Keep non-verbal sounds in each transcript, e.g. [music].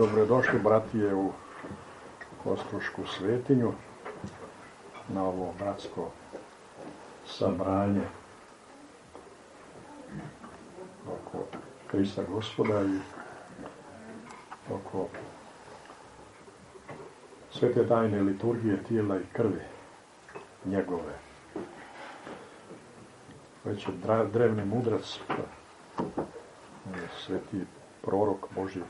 Dobrodošli bratije u Ostrošku svetinju na ovo bratsko sabranje oko Krista gospoda i oko svete tajne liturgije tijela i krvi njegove. Već je drevni mudrac, sveti prorok Boži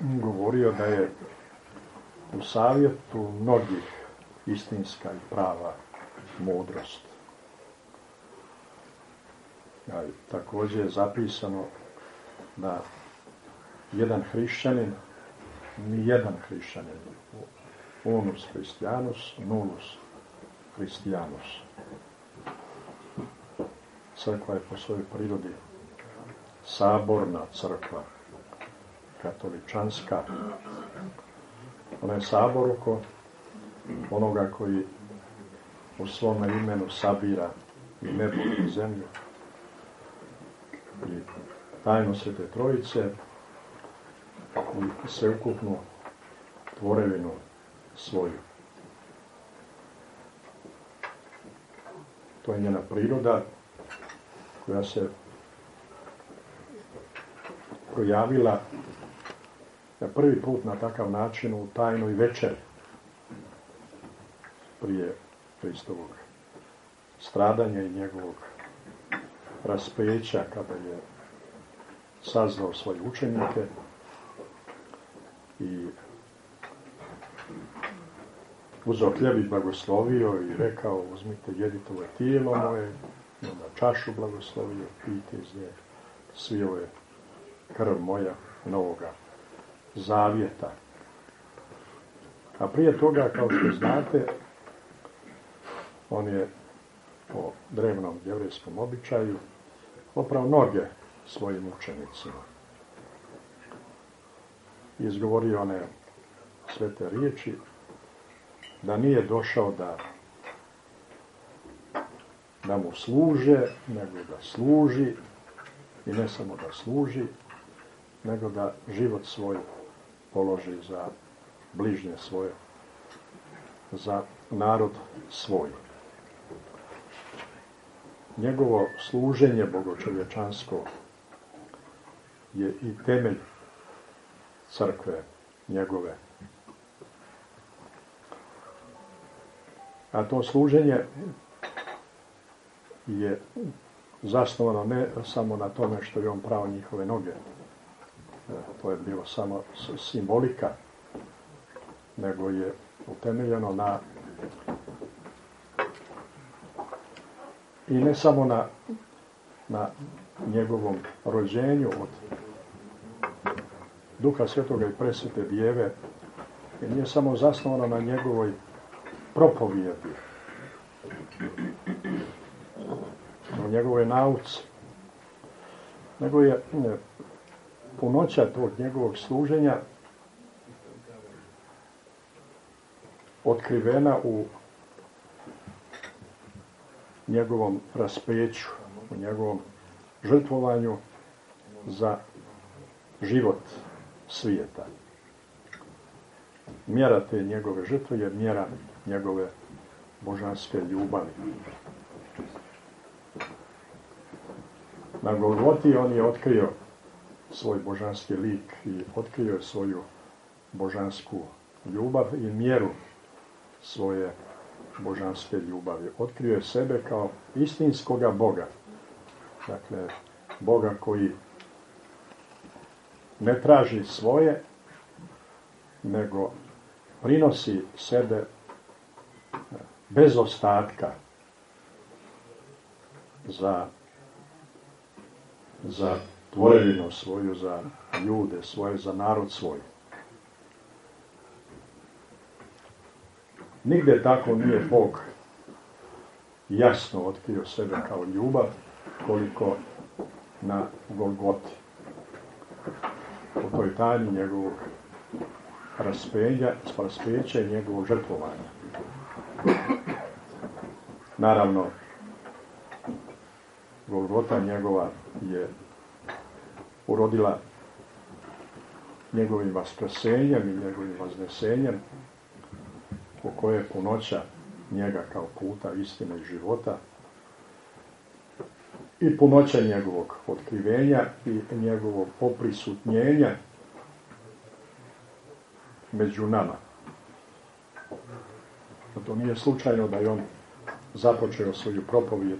govorio da je u savjetu mnogih istinska i prava mudrost. A također je zapisano da jedan hrišćanin, ni jedan hrišćanin, unus hristijanus, nulus hristijanus. Crkva je po svojoj prirodi saborna crkva, katoličanska. Ona je onoga koji u svome imenu sabira i nebo i zemlju. I tajno Svete Trojice i sveukupnu tvorevinu svoju. To je njena priroda koja se projavila na prvi put na takav način u tajnoj večeri prije Hristovog stradanja i njegovog raspeća kada je saznao svoje učenike i uzao hljeb i blagoslovio i rekao uzmite jedite ovo tijelo moje onda čašu blagoslovio pijte iz nje svi ove krv moja novoga zavjeta. A prije toga, kao što znate, on je po drevnom jevrijskom običaju opravo noge svojim učenicima. Izgovorio one svete riječi da nije došao da da mu služe, nego da služi i ne samo da služi, nego da život svoj položi za bližnje svoje, za narod svoj. Njegovo služenje bogočovječansko je i temelj crkve njegove. A to služenje je zasnovano ne samo na tome što je on pravo njihove noge, to je bilo samo simbolika, nego je utemeljeno na i ne samo na, na njegovom rođenju od Duha Svetoga i presvete Djeve, i nije samo zasnovano na njegovoj propovijedi, na njegovoj nauci, nego je punoća tog njegovog služenja otkrivena u njegovom raspeću, u njegovom žrtvovanju za život svijeta. Mjera te njegove žrtve je mjera njegove božanske ljubavi. Na Golgoti on je otkrio svoj božanski lik i otkrio je svoju božansku ljubav i mjeru svoje božanske ljubavi. Otkrio je sebe kao istinskoga Boga. Dakle, Boga koji ne traži svoje, nego prinosi sebe bez ostatka za, za tvorevinu svoju, za ljude svoje, za narod svoj. Nigde tako nije Bog jasno otkrio sebe kao ljubav, koliko na Golgoti. U toj tajni njegovog raspenja, raspeća i njegovog žrtvovanja. Naravno, Golgota njegova je urodila njegovim vaskrsenjem i njegovim vaznesenjem u koje je punoća njega kao puta istine i života i punoća njegovog otkrivenja i njegovog poprisutnjenja među nama. To nije slučajno da je on započeo svoju propovijed.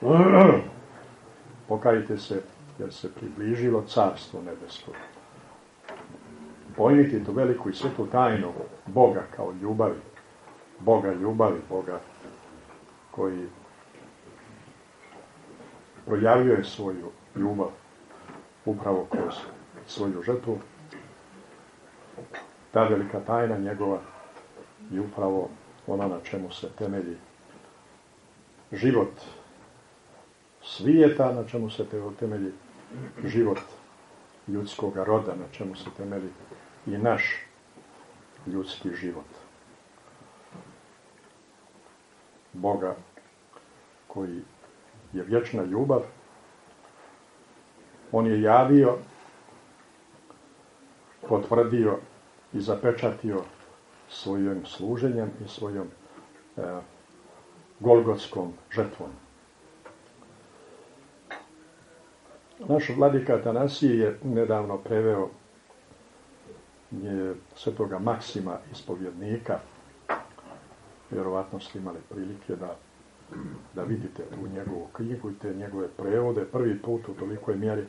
[clears throat] Pokajte se jer se približilo carstvo nebesko. Pojmiti tu veliku i svetu tajnu Boga kao ljubavi. Boga ljubavi, Boga koji projavljuje svoju ljubav upravo kroz svoju žrtvu. Ta velika tajna njegova i upravo ona na čemu se temelji život svijeta, na čemu se temelji život ljudskog roda, na čemu se temelji i naš ljudski život. Boga koji je vječna ljubav, on je javio, potvrdio i zapečatio svojim služenjem i svojom e, golgotskom žrtvom. Naš vladika Atanasije je nedavno preveo je svetoga Maksima ispovjednika. Vjerovatno ste imali prilike da, da vidite tu njegovu knjigu i te njegove prevode. Prvi put u tolikoj mjeri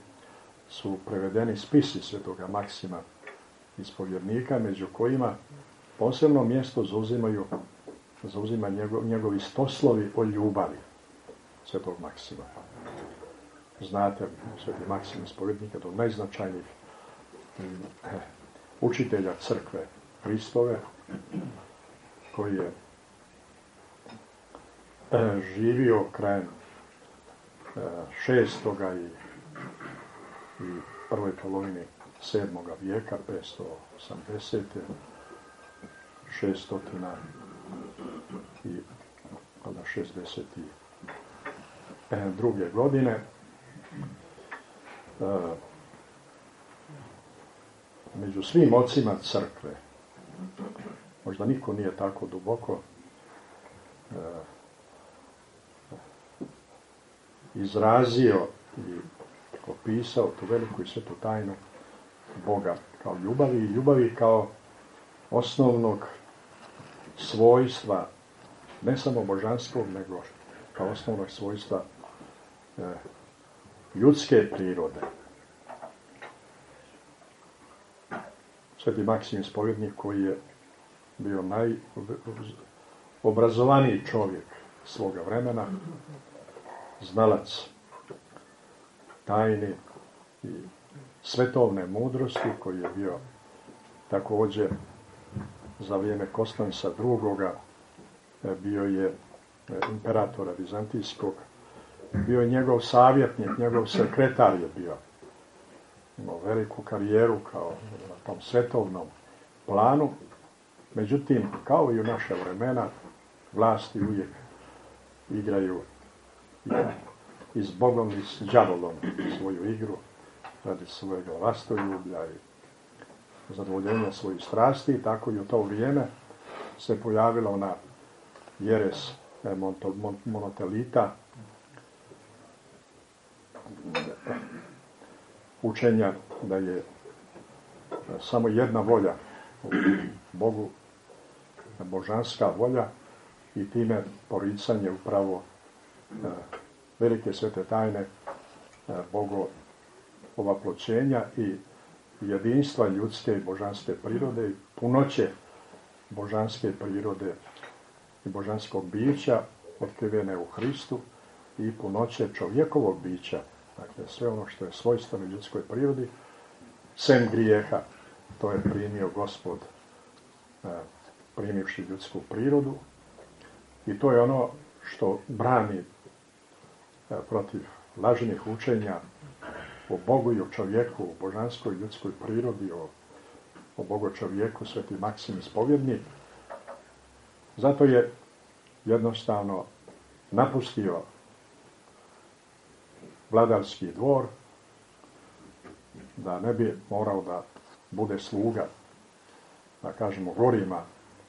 su prevedeni spisi svetoga Maksima ispovjednika, među kojima posebno mjesto zauzimaju zauzima njegov, njegovi stoslovi o ljubavi svetog Maksima. Znate, sveti Maksim ispovjednika, od najznačajnijih eh, učitelja crkve Hristove, koji je eh, živio krajem eh, šestoga i, i prvoj polovini sedmoga vijeka, 580. 600 i onda 62. godine. Među svim ocima crkve, možda niko nije tako duboko izrazio i opisao tu veliku i svetu tajnu Boga kao ljubavi i ljubavi kao osnovnog svojstva, ne samo božanskog, nego kao osnovnog svojstva e, ljudske prirode. Sveti Maksim spovjednik koji je bio najobrazovaniji čovjek svoga vremena, znalac tajni i svetovne mudrosti koji je bio također za vrijeme Kostansa II. E, bio je e, imperatora Bizantijskog, bio je njegov savjetnik, njegov sekretar je bio. Imao veliku karijeru kao na tom svetovnom planu. Međutim, kao i u naše vremena, vlasti uvijek igraju i s Bogom i s džavolom svoju igru radi svojeg vlastoljublja i zadovoljenja svojih strasti, tako i u to vrijeme se pojavila ona jeres monotelita, učenja da je samo jedna volja u Bogu, božanska volja i time poricanje upravo e, velike svete tajne e, Bogo ovaploćenja i jedinstva ljudske i božanske prirode i punoće božanske prirode i božanskog bića otkrivene u Hristu i punoće čovjekovog bića, dakle sve ono što je svojstveno ljudskoj prirodi, sem grijeha, to je primio gospod e, primivši ljudsku prirodu i to je ono što brani e, protiv lažnih učenja o Bogu i o čovjeku, o božanskoj ljudskoj prirodi, o, o Bogu čovjeku, sveti Maksim ispovjednik. Zato je jednostavno napustio vladarski dvor, da ne bi morao da bude sluga, da kažemo, gorima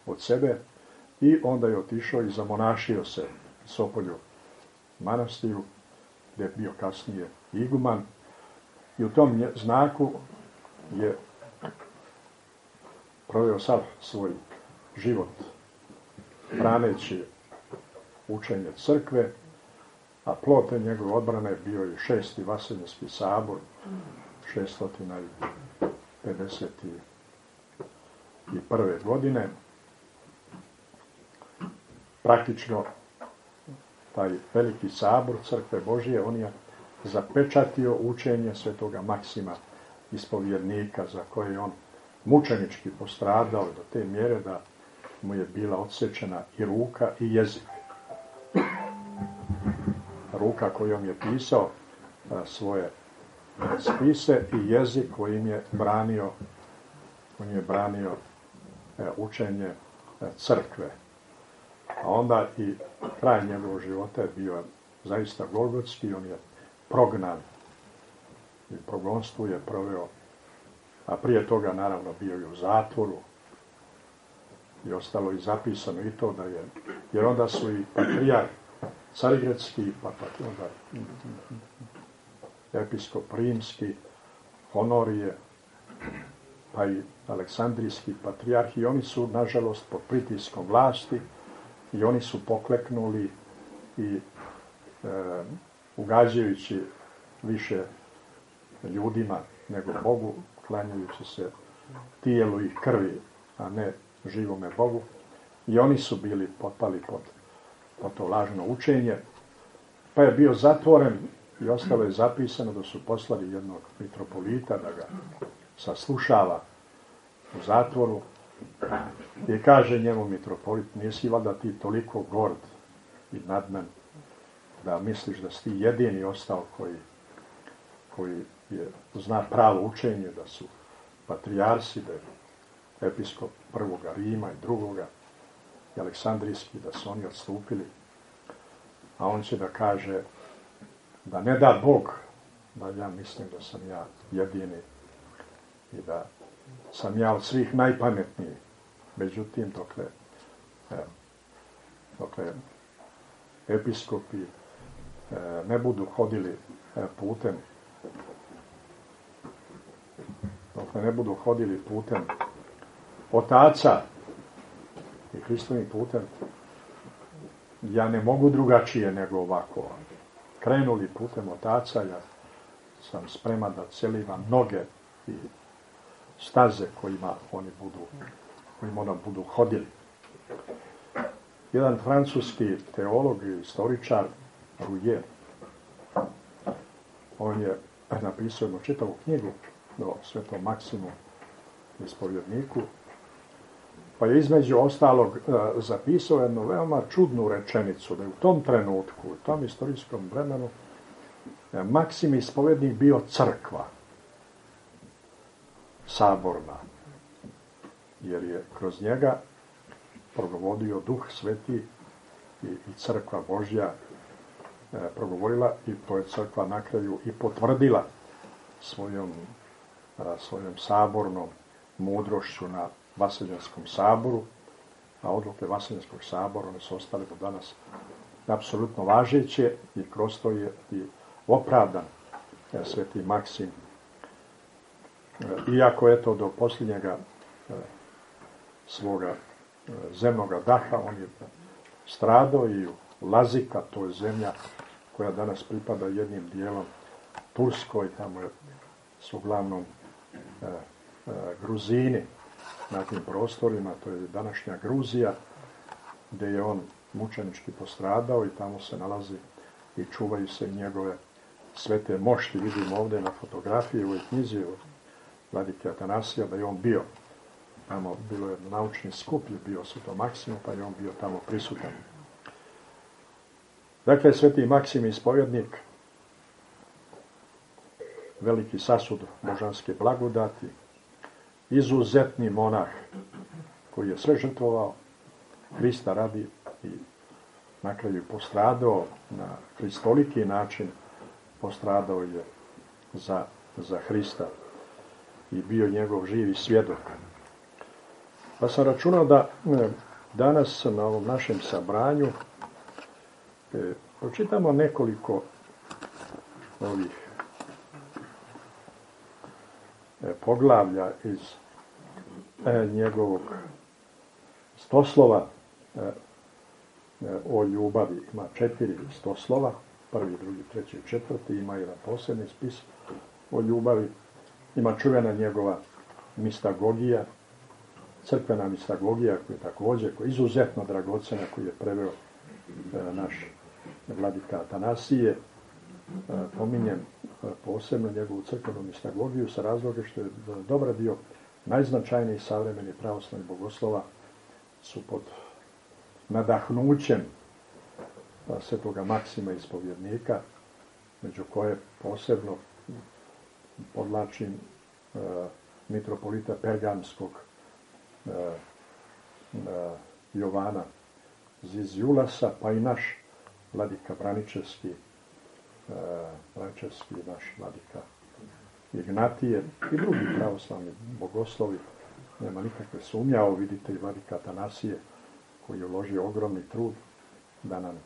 od sebe i onda je otišao i zamonašio se Sopolju manastiju, gdje je bio kasnije iguman. I u tom znaku je proveo sav svoj život braneći učenje crkve, a plote njegove odbrane bio je šesti Vaseljenski sabor, 651. godine. Praktično taj veliki sabor crkve Božije, on je zapečatio učenje svetoga Maksima ispovjednika za koje je on mučenički postradao do te mjere da mu je bila odsečena i ruka i jezik. Ruka kojom je pisao svoje spise i jezik kojim je branio, kojim je branio e, učenje e, crkve. A onda i kraj njegovog života je bio zaista golgotski, on je prognan i progonstvu je proveo, a prije toga naravno bio i u zatvoru i ostalo i zapisano i to da je, jer onda su i patrijar carigradski, pa, pa onda episkop rimski, honorije, pa i aleksandrijski patrijarh i oni su, nažalost, pod pritiskom vlasti i oni su pokleknuli i e, ugađajući više ljudima nego Bogu, klanjajući se tijelu i krvi, a ne živome Bogu. I oni su bili potpali pod, pod to lažno učenje. Pa je bio zatvoren i ostalo je zapisano da su poslali jednog mitropolita da ga saslušava u zatvoru i kaže njemu mitropolit, nisi valjda ti toliko gord i nadmen da misliš da si ti jedini ostao koji, koji je, zna pravo učenje, da su patrijarsi, da je episkop prvoga Rima i drugoga i Aleksandrijski, da su oni odstupili. A on će da kaže da ne da Bog, da ja mislim da sam ja jedini i da sam ja od svih najpametniji. Međutim, dokle, dokle episkopi e, ne budu hodili e, putem dokle ne budu hodili putem otaca i Hristovim putem ja ne mogu drugačije nego ovako krenuli putem otaca, ja sam spreman da celivam noge i staze kojima oni budu, kojima ona budu hodili. Jedan francuski teolog i istoričar, Rouillet, on je napisao jednu čitavu knjigu do svetom Maksimu ispovjedniku, pa je između ostalog e, zapisao jednu veoma čudnu rečenicu, da je u tom trenutku, u tom istorijskom vremenu, e, Maksim ispovjednik bio crkva, saborna, jer je kroz njega progovodio duh sveti i, i crkva Božja e, progovorila i to je crkva na kraju i potvrdila svojom, svojom sabornom mudrošću na Vaseljanskom saboru, a odluke Vaseljanskog sabora, one su ostale do danas apsolutno važeće i kroz to je i opravdan ja, sveti Maksim. E, iako je to do posljednjega e, svoga e, zemnoga daha, on je stradao i u Lazika, to je zemlja koja danas pripada jednim dijelom Turskoj, tamo je, su uglavnom Gruzini, na tim prostorima, to je današnja Gruzija, gdje je on mučenički postradao i tamo se nalazi i čuvaju se njegove svete mošti. Vidimo ovdje na fotografiji u knjizi od Vladike Atanasija da je on bio. Tamo bilo je naučni skup, je bio Sveto Maksim, pa je on bio tamo prisutan. Dakle, Sveti Maksim ispovjednik, veliki sasud božanske blagodati, izuzetni monah koji je sve žrtvovao, Hrista radi i na kraju postradao na hristoliki način, postradao je za, za Hrista. i bio njegov živi svjedok. Pa sam računao da e, danas na ovom našem sabranju e, pročitamo nekoliko ovih e, poglavlja iz njegovog stoslova o ljubavi. Ima četiri stoslova, prvi, drugi, treći četvrti, ima jedan posebni spis o ljubavi. Ima čuvena njegova mistagogija, crkvena mistagogija koja je također, koja je izuzetno dragocena, koju je preveo e, naš vladika Atanasije. E, pominjem e, posebno njegovu crkvenu mistagogiju sa razloga što je dobar dio najznačajnijih savremenih pravoslavnih bogoslova su pod nadahnućem svetoga Maksima ispovjednika, među koje posebno podlačim mitropolita Pergamskog E, e, Jovana Zizjulasa, pa i naš vladika Braničevski, Braničevski naš vladika Ignatije i drugi pravoslavni bogoslovi. Nema nikakve sumnje, ovo vidite i Tanasije koji je uložio ogromni trud da nam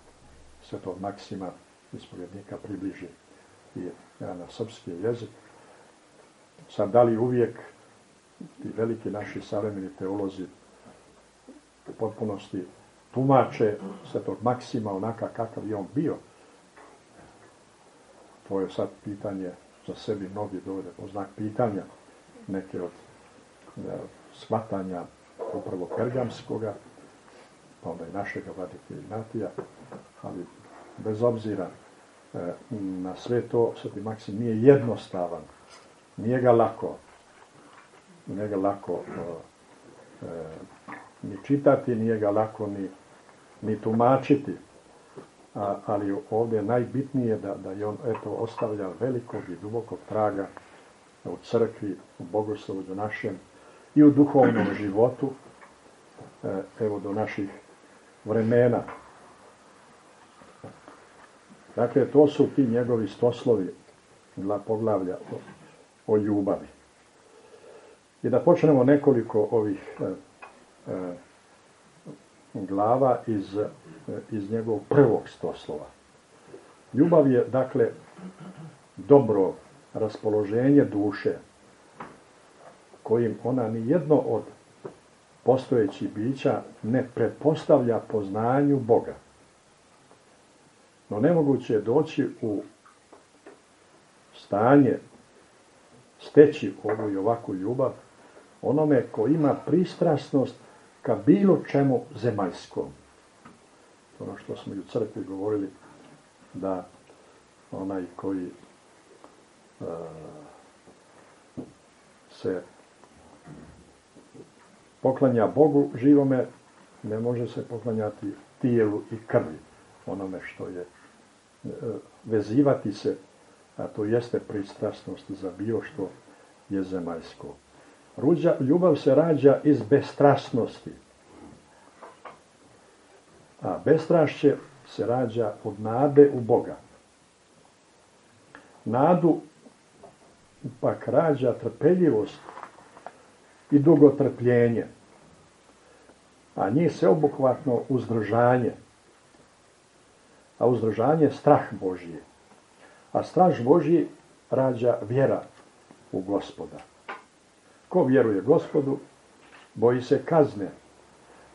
svetog Maksima ispovjednika približi i na srpski jezik. Sad, da li uvijek ti veliki naši savremeni teolozi u potpunosti tumače svetog Maksima onaka kakav je on bio. To je sad pitanje za sebi mnogi dovede po znak pitanja neke od ne, shvatanja upravo pergamskoga, pa onda i našega vladike Ignatija, ali bez obzira e, na sve to, sveti Maksim nije jednostavan, nije ga lako, nije ga lako e, ni čitati, nije ga lako ni, ni tumačiti. A, ali ovdje je najbitnije da, da je on eto, ostavlja velikog i dubokog traga u crkvi, u bogoslovu našem i u duhovnom [clears throat] životu, e, evo do naših vremena. Dakle, to su ti njegovi stoslovi dla poglavlja o, o ljubavi. I da počnemo nekoliko ovih e, e, glava iz, e, iz njegovog prvog stoslova. Ljubav je, dakle, dobro raspoloženje duše kojim ona ni jedno od postojećih bića ne pretpostavlja poznanju Boga. No nemoguće je doći u stanje steći ovu i ovakvu ljubav onome ko ima pristrasnost ka bilo čemu zemaljskom. Ono što smo i u crkvi govorili, da onaj koji uh, se poklanja Bogu živome, ne može se poklanjati tijelu i krvi, onome što je uh, vezivati se, a to jeste pristrasnost za bilo što je zemaljsko. Ruđa, ljubav se rađa iz bestrasnosti. A bestrašće se rađa od nade u Boga. Nadu pak rađa trpeljivost i dugotrpljenje. A njih se obuhvatno uzdržanje. A uzdržanje strah Božije. A strah Božji rađa vjera u gospoda. Ko vjeruje gospodu, boji se kazne.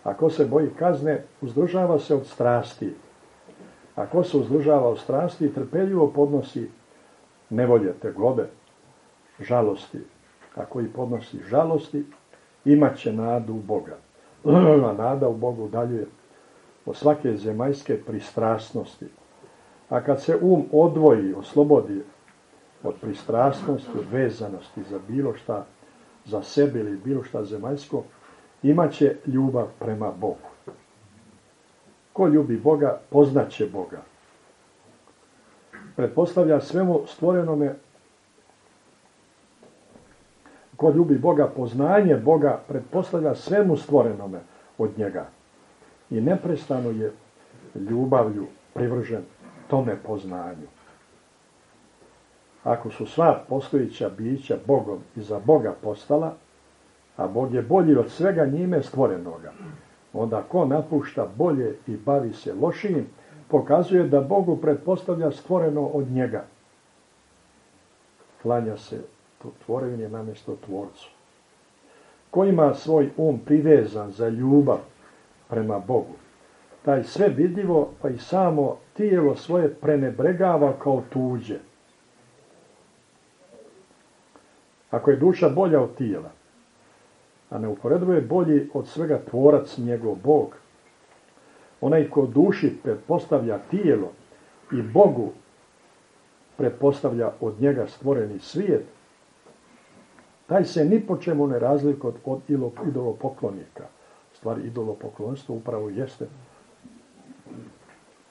Ako se boji kazne, uzdržava se od strasti. Ako se uzdržava od strasti, trpeljivo podnosi nevolje, tegobe, žalosti. Ako i podnosi žalosti, imat će nadu u Boga. [clears throat] A nada u Bogu daljuje od svake zemaljske pristrasnosti. A kad se um odvoji, oslobodi od pristrasnosti, vezanosti za bilo šta za sebe ili bilo šta zemaljsko, imaće ljubav prema Bogu. Ko ljubi Boga, poznaće Boga. Pretpostavlja svemu stvorenome ko ljubi Boga, poznanje Boga pretpostavlja svemu stvorenome od njega. I neprestano je ljubavlju privržen tome poznanju. Ako su sva postojića bića Bogom i za Boga postala, a Bog je bolji od svega njime stvorenoga, onda ko napušta bolje i bavi se lošijim, pokazuje da Bogu pretpostavlja stvoreno od njega. Klanja se tvorevini namjesto tvorcu. Ko ima svoj um privezan za ljubav prema Bogu, taj sve vidljivo pa i samo tijelo svoje prenebregava kao tuđe. Ako je duša bolja od tijela, a neuporedivo je bolji od svega tvorac njegov Bog, onaj ko duši pretpostavlja tijelo i Bogu pretpostavlja od njega stvoreni svijet, taj se ni po čemu ne razlikuje od idolopoklonika. Stvari idolopoklonstvo upravo jeste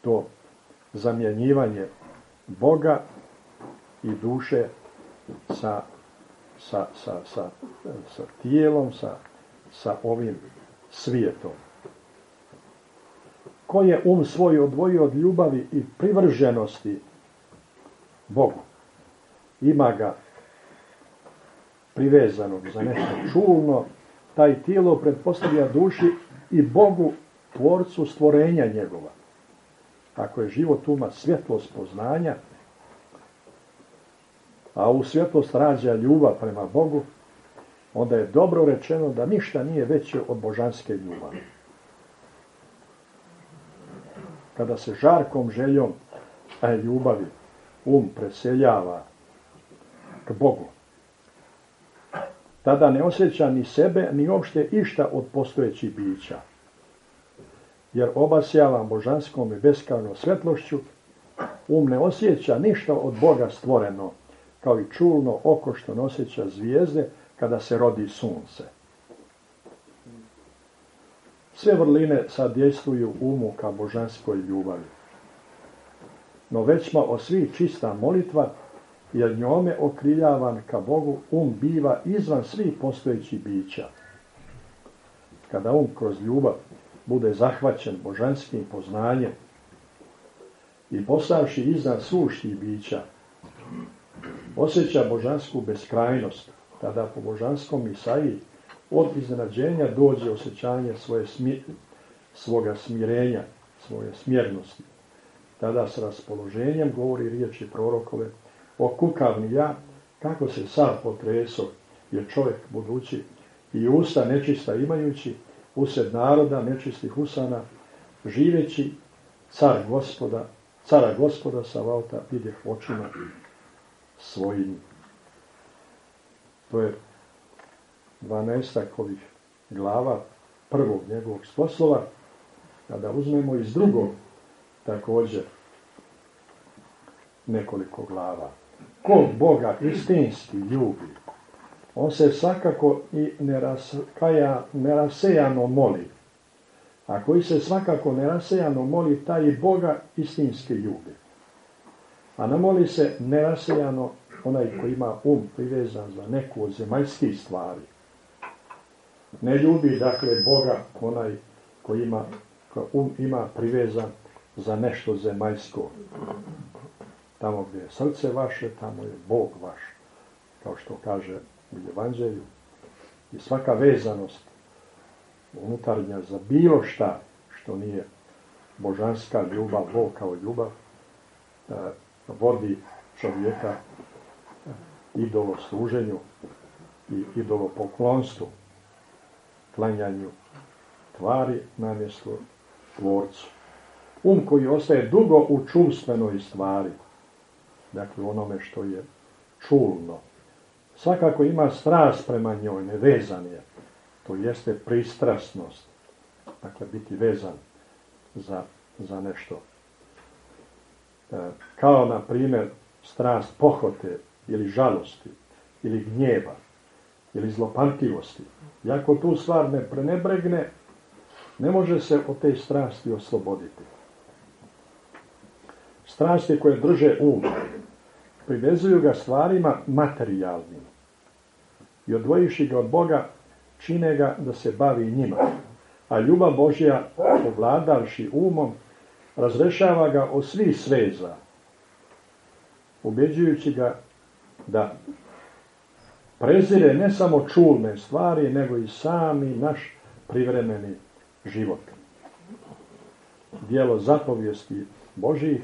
to zamjenjivanje Boga i duše sa, sa, sa, sa, sa tijelom, sa, sa ovim svijetom. Ko je um svoj odvojio od ljubavi i privrženosti Bogu, ima ga privezanog za nešto čulno, taj tijelo pretpostavlja duši i Bogu, tvorcu stvorenja njegova. Ako je život uma svjetlost poznanja, a u svjetlost rađa ljubav prema Bogu, onda je dobro rečeno da ništa nije veće od božanske ljubavi. Kada se žarkom željom ljubavi um preseljava k Bogu, tada ne osjeća ni sebe, ni uopšte išta od postojećih bića. Jer obasjava božanskom i beskrajnom svetlošću, um ne osjeća ništa od Boga stvoreno, kao i čulno oko što ne osjeća zvijezde kada se rodi sunce. Sve vrline sadjestvuju umu ka božanskoj ljubavi. No većma o svih čista molitva jer njome okriljavan ka Bogu um biva izvan svih postojećih bića. Kada um kroz ljubav bude zahvaćen božanskim poznanjem i postavši iznad suštih bića, osjeća božansku beskrajnost, tada po božanskom Isaiji od iznenađenja dođe osjećanje svoje svoga smirenja, svoje smjernosti. Tada s raspoloženjem govori riječi prorokove o kukavni ja, kako se sad potreso, jer čovjek budući i usta nečista imajući, usred naroda nečistih usana, živeći car gospoda, cara gospoda sa valta vidjeh očima svojim. To je dvanaestak ovih glava prvog njegovog sposlova, kada uzmemo iz drugog također nekoliko glava ko Boga istinski ljubi, on se svakako i nerasejano moli. A koji se svakako nerasejano moli, taj i Boga istinski ljubi. A ne moli se nerasejano onaj koji ima um privezan za neku od zemaljskih stvari. Ne ljubi, dakle, Boga onaj koji ima, um ima privezan za nešto zemaljsko. Tamo gdje je srce vaše, tamo je Bog vaš, kao što kaže u Evanđelju. I svaka vezanost unutarnja za bilo šta što nije božanska ljubav, Bog kao ljubav, e, vodi čovjeka idolo služenju i idolo poklonstvu, klanjanju tvari na mjesto tvorcu. Um koji ostaje dugo u čumstvenoj stvari, dakle onome što je čulno. Svakako ima strast prema njoj, nevezan je. To jeste pristrasnost. Dakle, biti vezan za, za nešto. E, kao, na primjer, strast pohote ili žalosti ili gnjeva ili zlopantivosti. I ako tu stvar ne prenebregne, ne može se od te strasti osloboditi. Strasti koje drže um, privezuju ga stvarima materijalnim i odvojiši ga od Boga čine ga da se bavi njima. A ljubav Božja, ovladavši umom, razrešava ga od svih sveza, ubeđujući ga da prezire ne samo čulne stvari, nego i sami naš privremeni život. Dijelo zapovijesti Božih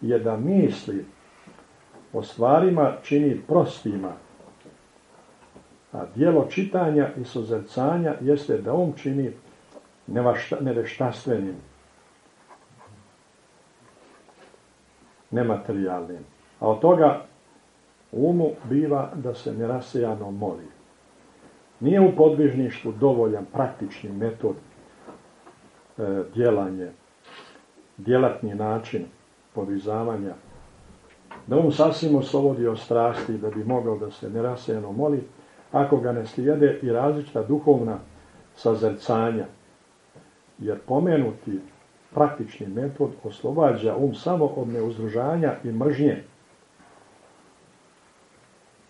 je da misli o stvarima čini prostima, a dijelo čitanja i sozrcanja jeste da on čini neveštastvenim, nematerijalnim. A od toga umu biva da se nerasejano moli. Nije u podvižništvu dovoljan praktični metod e, djelanje, djelatni način podvizavanja, da on sasvim oslobodi od strasti da bi mogao da se nerasejano moli, ako ga ne slijede i različita duhovna sazrcanja. Jer pomenuti praktični metod oslobađa um samo od neuzdružanja i mržnje,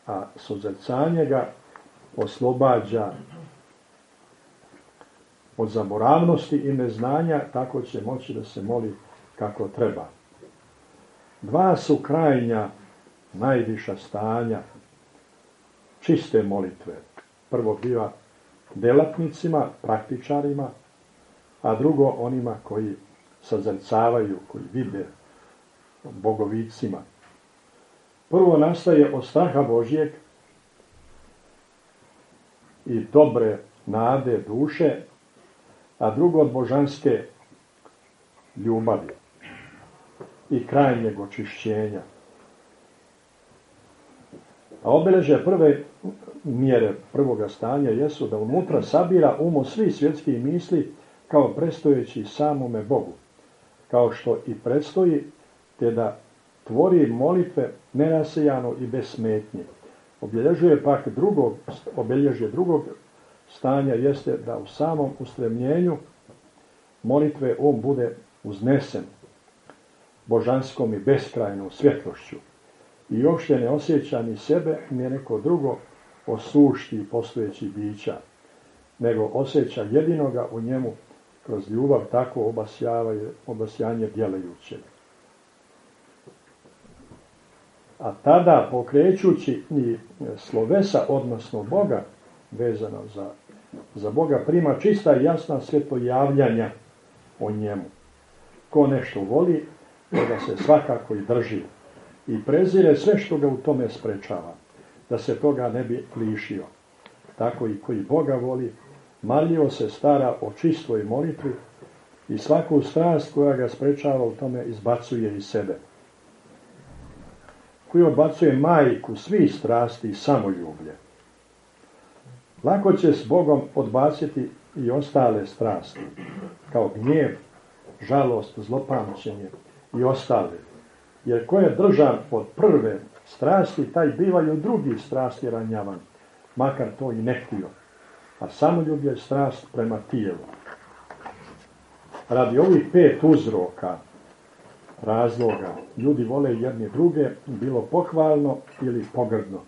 a sozrcanje ga oslobađa od zaboravnosti i neznanja, tako će moći da se moli kako treba. Dva su krajnja najviša stanja čiste molitve. Prvo biva delatnicima, praktičarima, a drugo onima koji sazrcavaju, koji vide bogovicima. Prvo nastaje od straha Božijeg i dobre nade duše, a drugo od božanske ljubavi i krajnjeg očišćenja. A obeleže prve mjere prvoga stanja jesu da unutra sabira umo svi svjetskih misli kao prestojeći samome Bogu, kao što i predstoji, te da tvori molitve nenasejano i bez smetnje. Obilježuje pak drugog, obilježje drugog stanja jeste da u samom ustremljenju molitve on bude uznesen božanskom i beskrajnom svjetlošću i uopšte ne osjeća ni sebe ni neko drugo osušti postojeći bića, nego osjeća jedinoga u njemu kroz ljubav tako obasjanje djelajućeg. A tada pokrećući i slovesa, odnosno Boga, vezano za, za Boga, prima čista i jasna svjetojavljanja o njemu. Ko nešto voli, toga se svakako i drži i prezire sve što ga u tome sprečava, da se toga ne bi lišio. Tako i koji Boga voli, marljivo se stara o čistoj molitvi i svaku strast koja ga sprečava u tome izbacuje iz sebe. Koji odbacuje majku svih strasti i samoljublje. Lako će s Bogom odbaciti i ostale strasti, kao gnjev, žalost, zlopamćenje i ostale. Jer ko je držan od prve strasti, taj bivaju drugi strasti ranjavan, makar to i ne htio. A samoljub je strast prema tijelu. Radi ovih pet uzroka, razloga, ljudi vole jedni druge, bilo pohvalno ili pogrdno.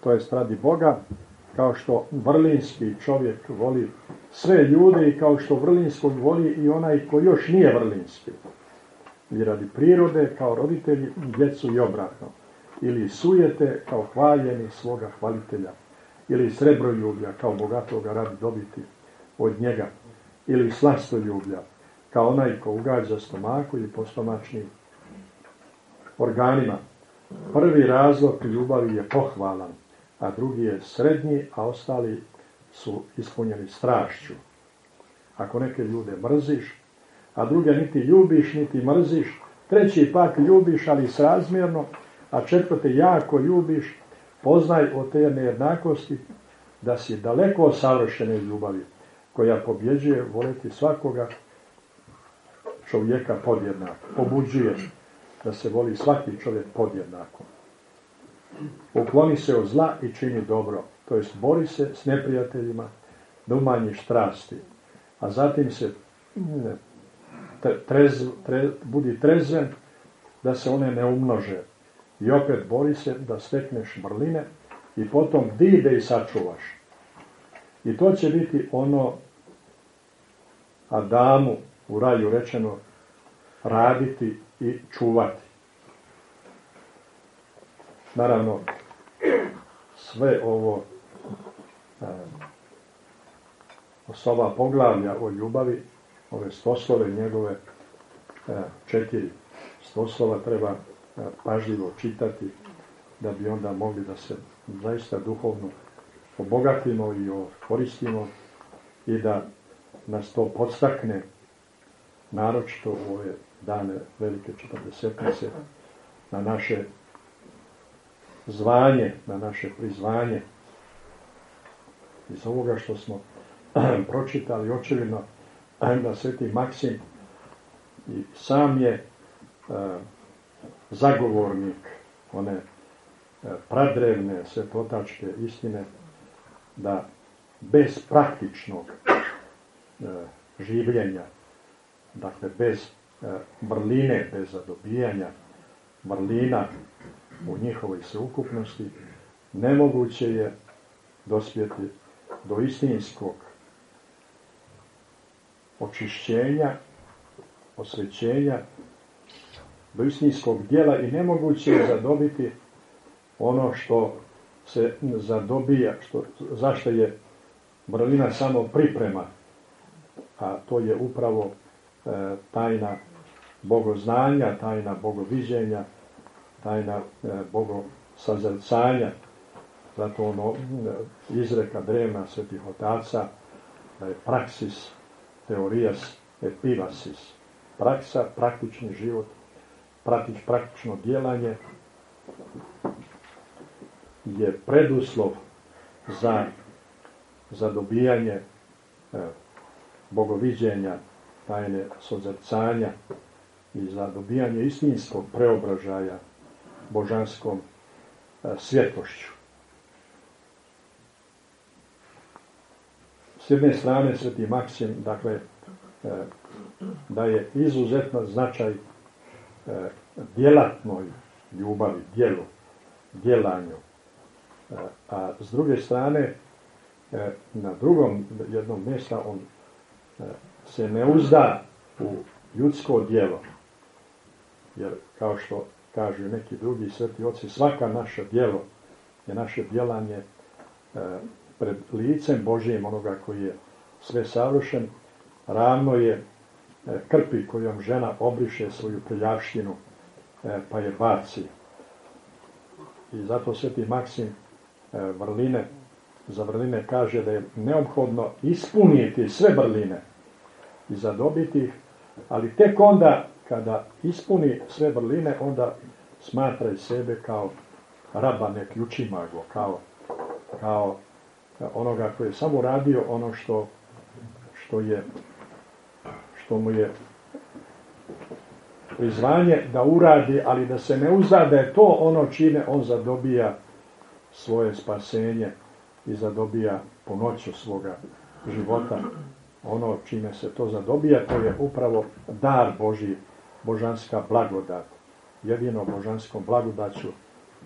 To je radi Boga, kao što vrlinski čovjek voli sve ljude i kao što vrlinskog voli i onaj ko još nije vrlinski ili radi prirode kao roditelji djecu i obratno. Ili sujete kao hvaljeni svoga hvalitelja. Ili srebroljublja kao bogatoga radi dobiti od njega. Ili slastoljublja kao onaj ko ugađa stomaku ili po stomačnim organima. Prvi razlog ljubavi je pohvalan, a drugi je srednji, a ostali su ispunjeni strašću. Ako neke ljude mrziš, a druge niti ljubiš, niti mrziš, treći pak ljubiš, ali srazmjerno, a četvrte jako ljubiš, poznaj o te nejednakosti da si daleko od savršene ljubavi, koja pobjeđuje voleti svakoga čovjeka podjednako. Pobuđuje da se voli svaki čovjek podjednako. Ukloni se od zla i čini dobro, to jest bori se s neprijateljima da umanjiš strasti, a zatim se trez, budi trezven, da se one ne umnože. I opet bori se da stekneš mrline i potom dide i sačuvaš. I to će biti ono Adamu u raju rečeno raditi i čuvati. Naravno, sve ovo e, ova poglavlja o ljubavi, ove stoslove njegove e, četiri stoslova treba pažljivo čitati da bi onda mogli da se zaista duhovno obogatimo i koristimo i da nas to podstakne naročito u ove dane velike četrdesetnice na naše zvanje, na naše prizvanje. Iz ovoga što smo [clears throat] pročitali očevidno [clears throat] da sveti Maksim i sam je e, zagovornik one e, pradrevne svetotačke istine da bez praktičnog e, življenja, dakle bez vrline, bez zadobijanja vrlina u njihovoj sveukupnosti, nemoguće je dospjeti do istinskog očišćenja, osvećenja, do istinskog dijela i nemoguće je zadobiti ono što se zadobija, što, zašto je vrlina samo priprema, a to je upravo e, tajna bogoznanja, tajna bogoviđenja, tajna e, bogosazrcanja. Zato ono e, izreka drevna svetih otaca da je praksis teorijas epivasis. Praksa, praktični život, pratić, praktično djelanje je preduslov za, za dobijanje e, bogoviđenja, tajne sozrcanja i za dobijanje istinskog preobražaja božanskom e, svjetlošću. S jedne strane Sveti Maksim, dakle, e, da je izuzetno značaj djelatnoj ljubavi, djelu, djelanju. A s druge strane, na drugom jednom mjesta on se ne uzda u ljudsko djelo. Jer kao što kažu neki drugi sveti oci, svaka naša djelo je naše djelanje e, pred licem Božijim onoga koji je sve savršen, ravno je e, krpi kojom žena obriše svoju prljavštinu e, pa je baci. I zato sveti Maksim vrline, za vrline kaže da je neophodno ispuniti sve vrline i zadobiti ih, ali tek onda kada ispuni sve vrline, onda smatra i sebe kao raba neključimago, kao, kao onoga koji je samo radio ono što, što je što mu je prizvanje da uradi, ali da se ne uzda da je to ono čine on zadobija svoje spasenje i zadobija ponoću svoga života. Ono čime se to zadobija, to je upravo dar Božji božanska blagodat. Jedino božanskom blagodaću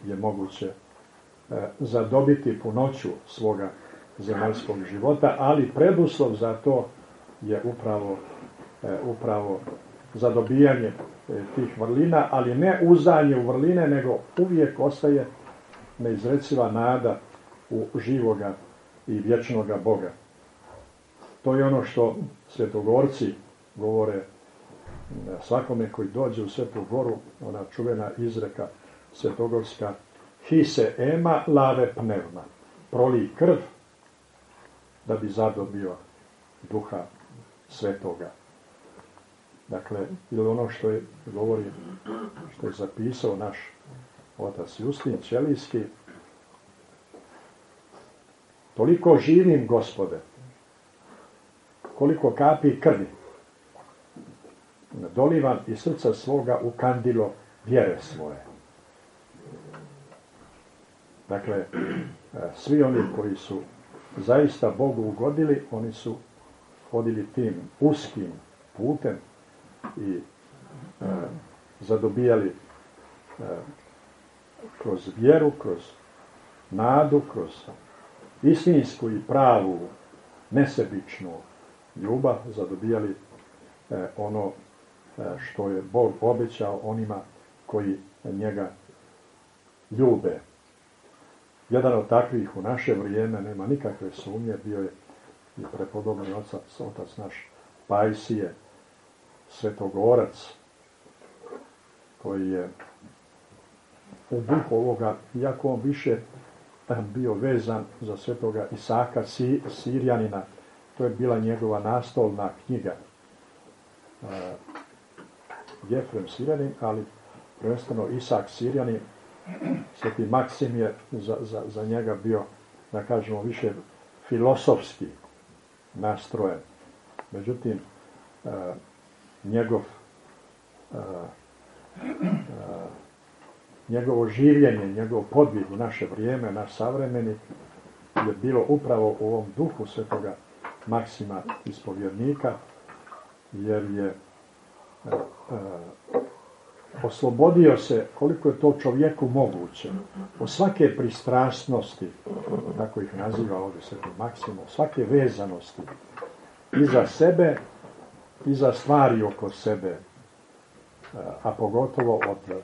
je moguće e, zadobiti punoću svoga zemaljskog života, ali preduslov za to je upravo, upravo zadobijanje e, tih vrlina, ali ne uzanje u vrline, nego uvijek ostaje neizreciva nada u živoga i vječnoga Boga. To je ono što svetogorci govore svakome koji dođe u Svetu Goru, ona čuvena izreka svetogorska, hise ema lave pnevma, proli krv da bi zadobio duha svetoga. Dakle, ili ono što je govori, što je zapisao naš otac Justin Ćelijski, toliko živim, gospode, koliko kapi krvi, dolivan i srca svoga u kandilo vjere svoje. Dakle, svi oni koji su zaista Bogu ugodili, oni su hodili tim uskim putem i e, zadobijali e, kroz vjeru, kroz nadu, kroz istinsku i pravu, nesebičnu ljubav, zadobijali e, ono E, što je Bog obećao onima koji njega ljube. Jedan od takvih u naše vrijeme, nema nikakve sumnje, bio je i prepodobni otac, otac naš Pajsije, svetogorac, koji je u duhu ovoga, iako on više bio vezan za svetoga Isaka Sirjanina, to je bila njegova nastolna knjiga. Jefrem Sirjanin, ali prvenstveno Isak Sirjanin, sveti Maksim je za, za, za njega bio, da kažemo, više filosofski nastrojen. Međutim, njegov njegovo življenje, njegov podvig u naše vrijeme, naš savremeni, je bilo upravo u ovom duhu svetoga Maksima ispovjednika, jer je oslobodio se, koliko je to čovjeku moguće, od svake pristrasnosti, tako ih naziva ovdje sveti Maksimo, svake vezanosti i za sebe i za stvari oko sebe, a pogotovo od,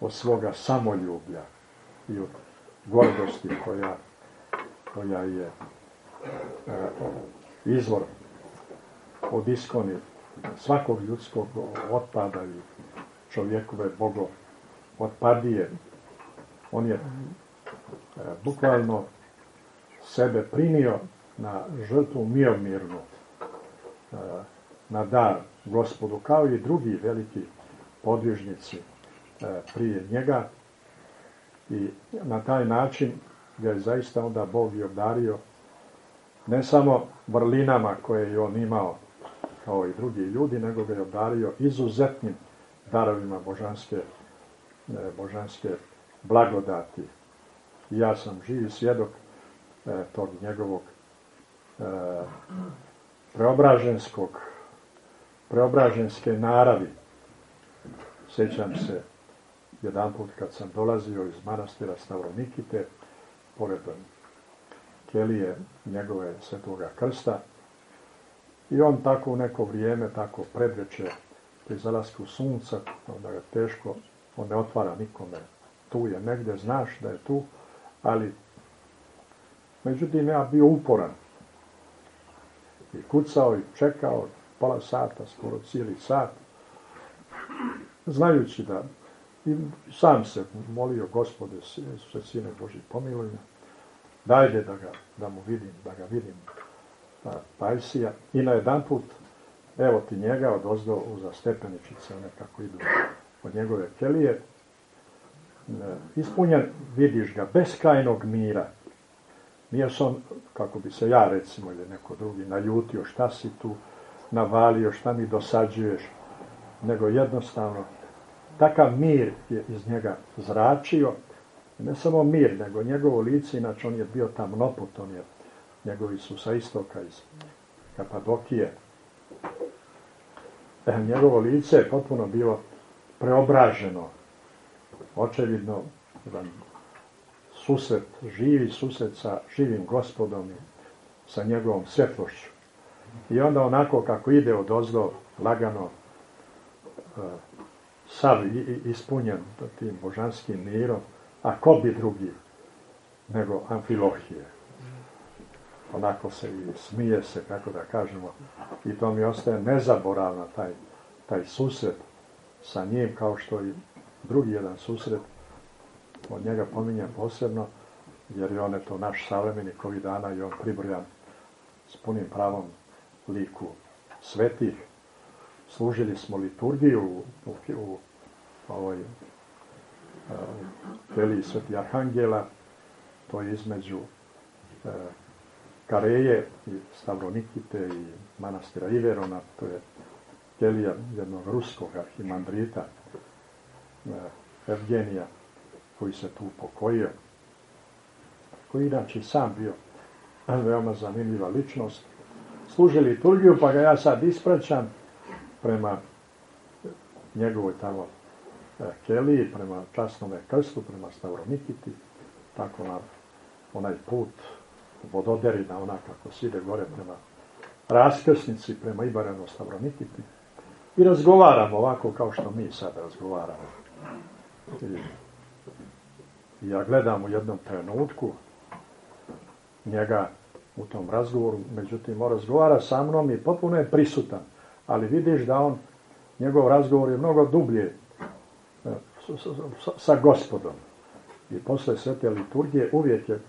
od svoga samoljublja i od gordosti koja, koja je izvor od iskoni svakog ljudskog otpada i čovjekove bogo otpadije. On je bukvalno sebe primio na žrtvu miomirnu, na dar gospodu, kao i drugi veliki podvižnici e, prije njega i na taj način ga je zaista onda Bog i obdario ne samo vrlinama koje je on imao kao i drugi ljudi, nego ga je obdario izuzetnim darovima božanske, e, božanske blagodati. I ja sam živi svjedok e, tog njegovog preobraženskog preobraženske naravi. Sjećam se jedan put kad sam dolazio iz manastira Stavronikite, pored kelije njegove svetoga krsta, i on tako u neko vrijeme, tako predveče, pri zalasku sunca, onda je teško, on ne otvara nikome. Tu je negdje, znaš da je tu, ali međutim ja bio uporan. I kucao i čekao, pola sata, skoro cijeli sat, znajući da i sam se molio gospode, sve sine Boži pomiluj me, dajde da, ga, da mu vidim, da ga vidim Pajsija i na jedan put evo ti njega od ozdo za stepeničice, nekako idu od njegove kelije, e, ispunjen, vidiš ga, beskajnog mira. Nije se on, kako bi se ja recimo ili neko drugi naljutio, šta si tu, navalio, šta mi dosađuješ, nego jednostavno takav mir je iz njega zračio, ne samo mir, nego njegovo lice, inače on je bio tamnoput, on je, njegovi su sa istoka iz Kapadokije. E, njegovo lice je potpuno bilo preobraženo, očevidno jedan susret, živi susret sa živim gospodom sa njegovom svjetlošću. I onda onako kako ide od ozdo, lagano, e, sav ispunjen tim božanskim mirom, a ko bi drugi nego Amfilohije. Onako se i smije se, kako da kažemo, i to mi ostaje nezaboravna taj, taj susret sa njim, kao što i drugi jedan susret, od njega pominjem posebno, jer je on je to naš savremenik ovih dana i on pribrojan s punim pravom liku svetih. Služili smo liturgiju u, u, u ovoj keliji sveti Arhangela, to je između e, Kareje i Stavronikite i manastira Iverona, to je kelija jednog ruskog arhimandrita e, Evgenija, koji se tu pokojio, koji inače sam bio veoma zanimljiva ličnost, služi liturgiju, pa ga ja sad ispraćam prema njegovoj tamo e, keliji, prema časnome krstu, prema Stavronikiti, tako na onaj put vododerina, ona kako se ide gore prema raskrsnici, prema Ibarano Stavronikiti. I razgovaramo ovako kao što mi sad razgovaramo. I ja gledam u jednom trenutku njega u tom razgovoru, međutim on razgovara sa mnom i potpuno je prisutan, ali vidiš da on, njegov razgovor je mnogo dublje e, sa gospodom. I posle svete liturgije uvijek je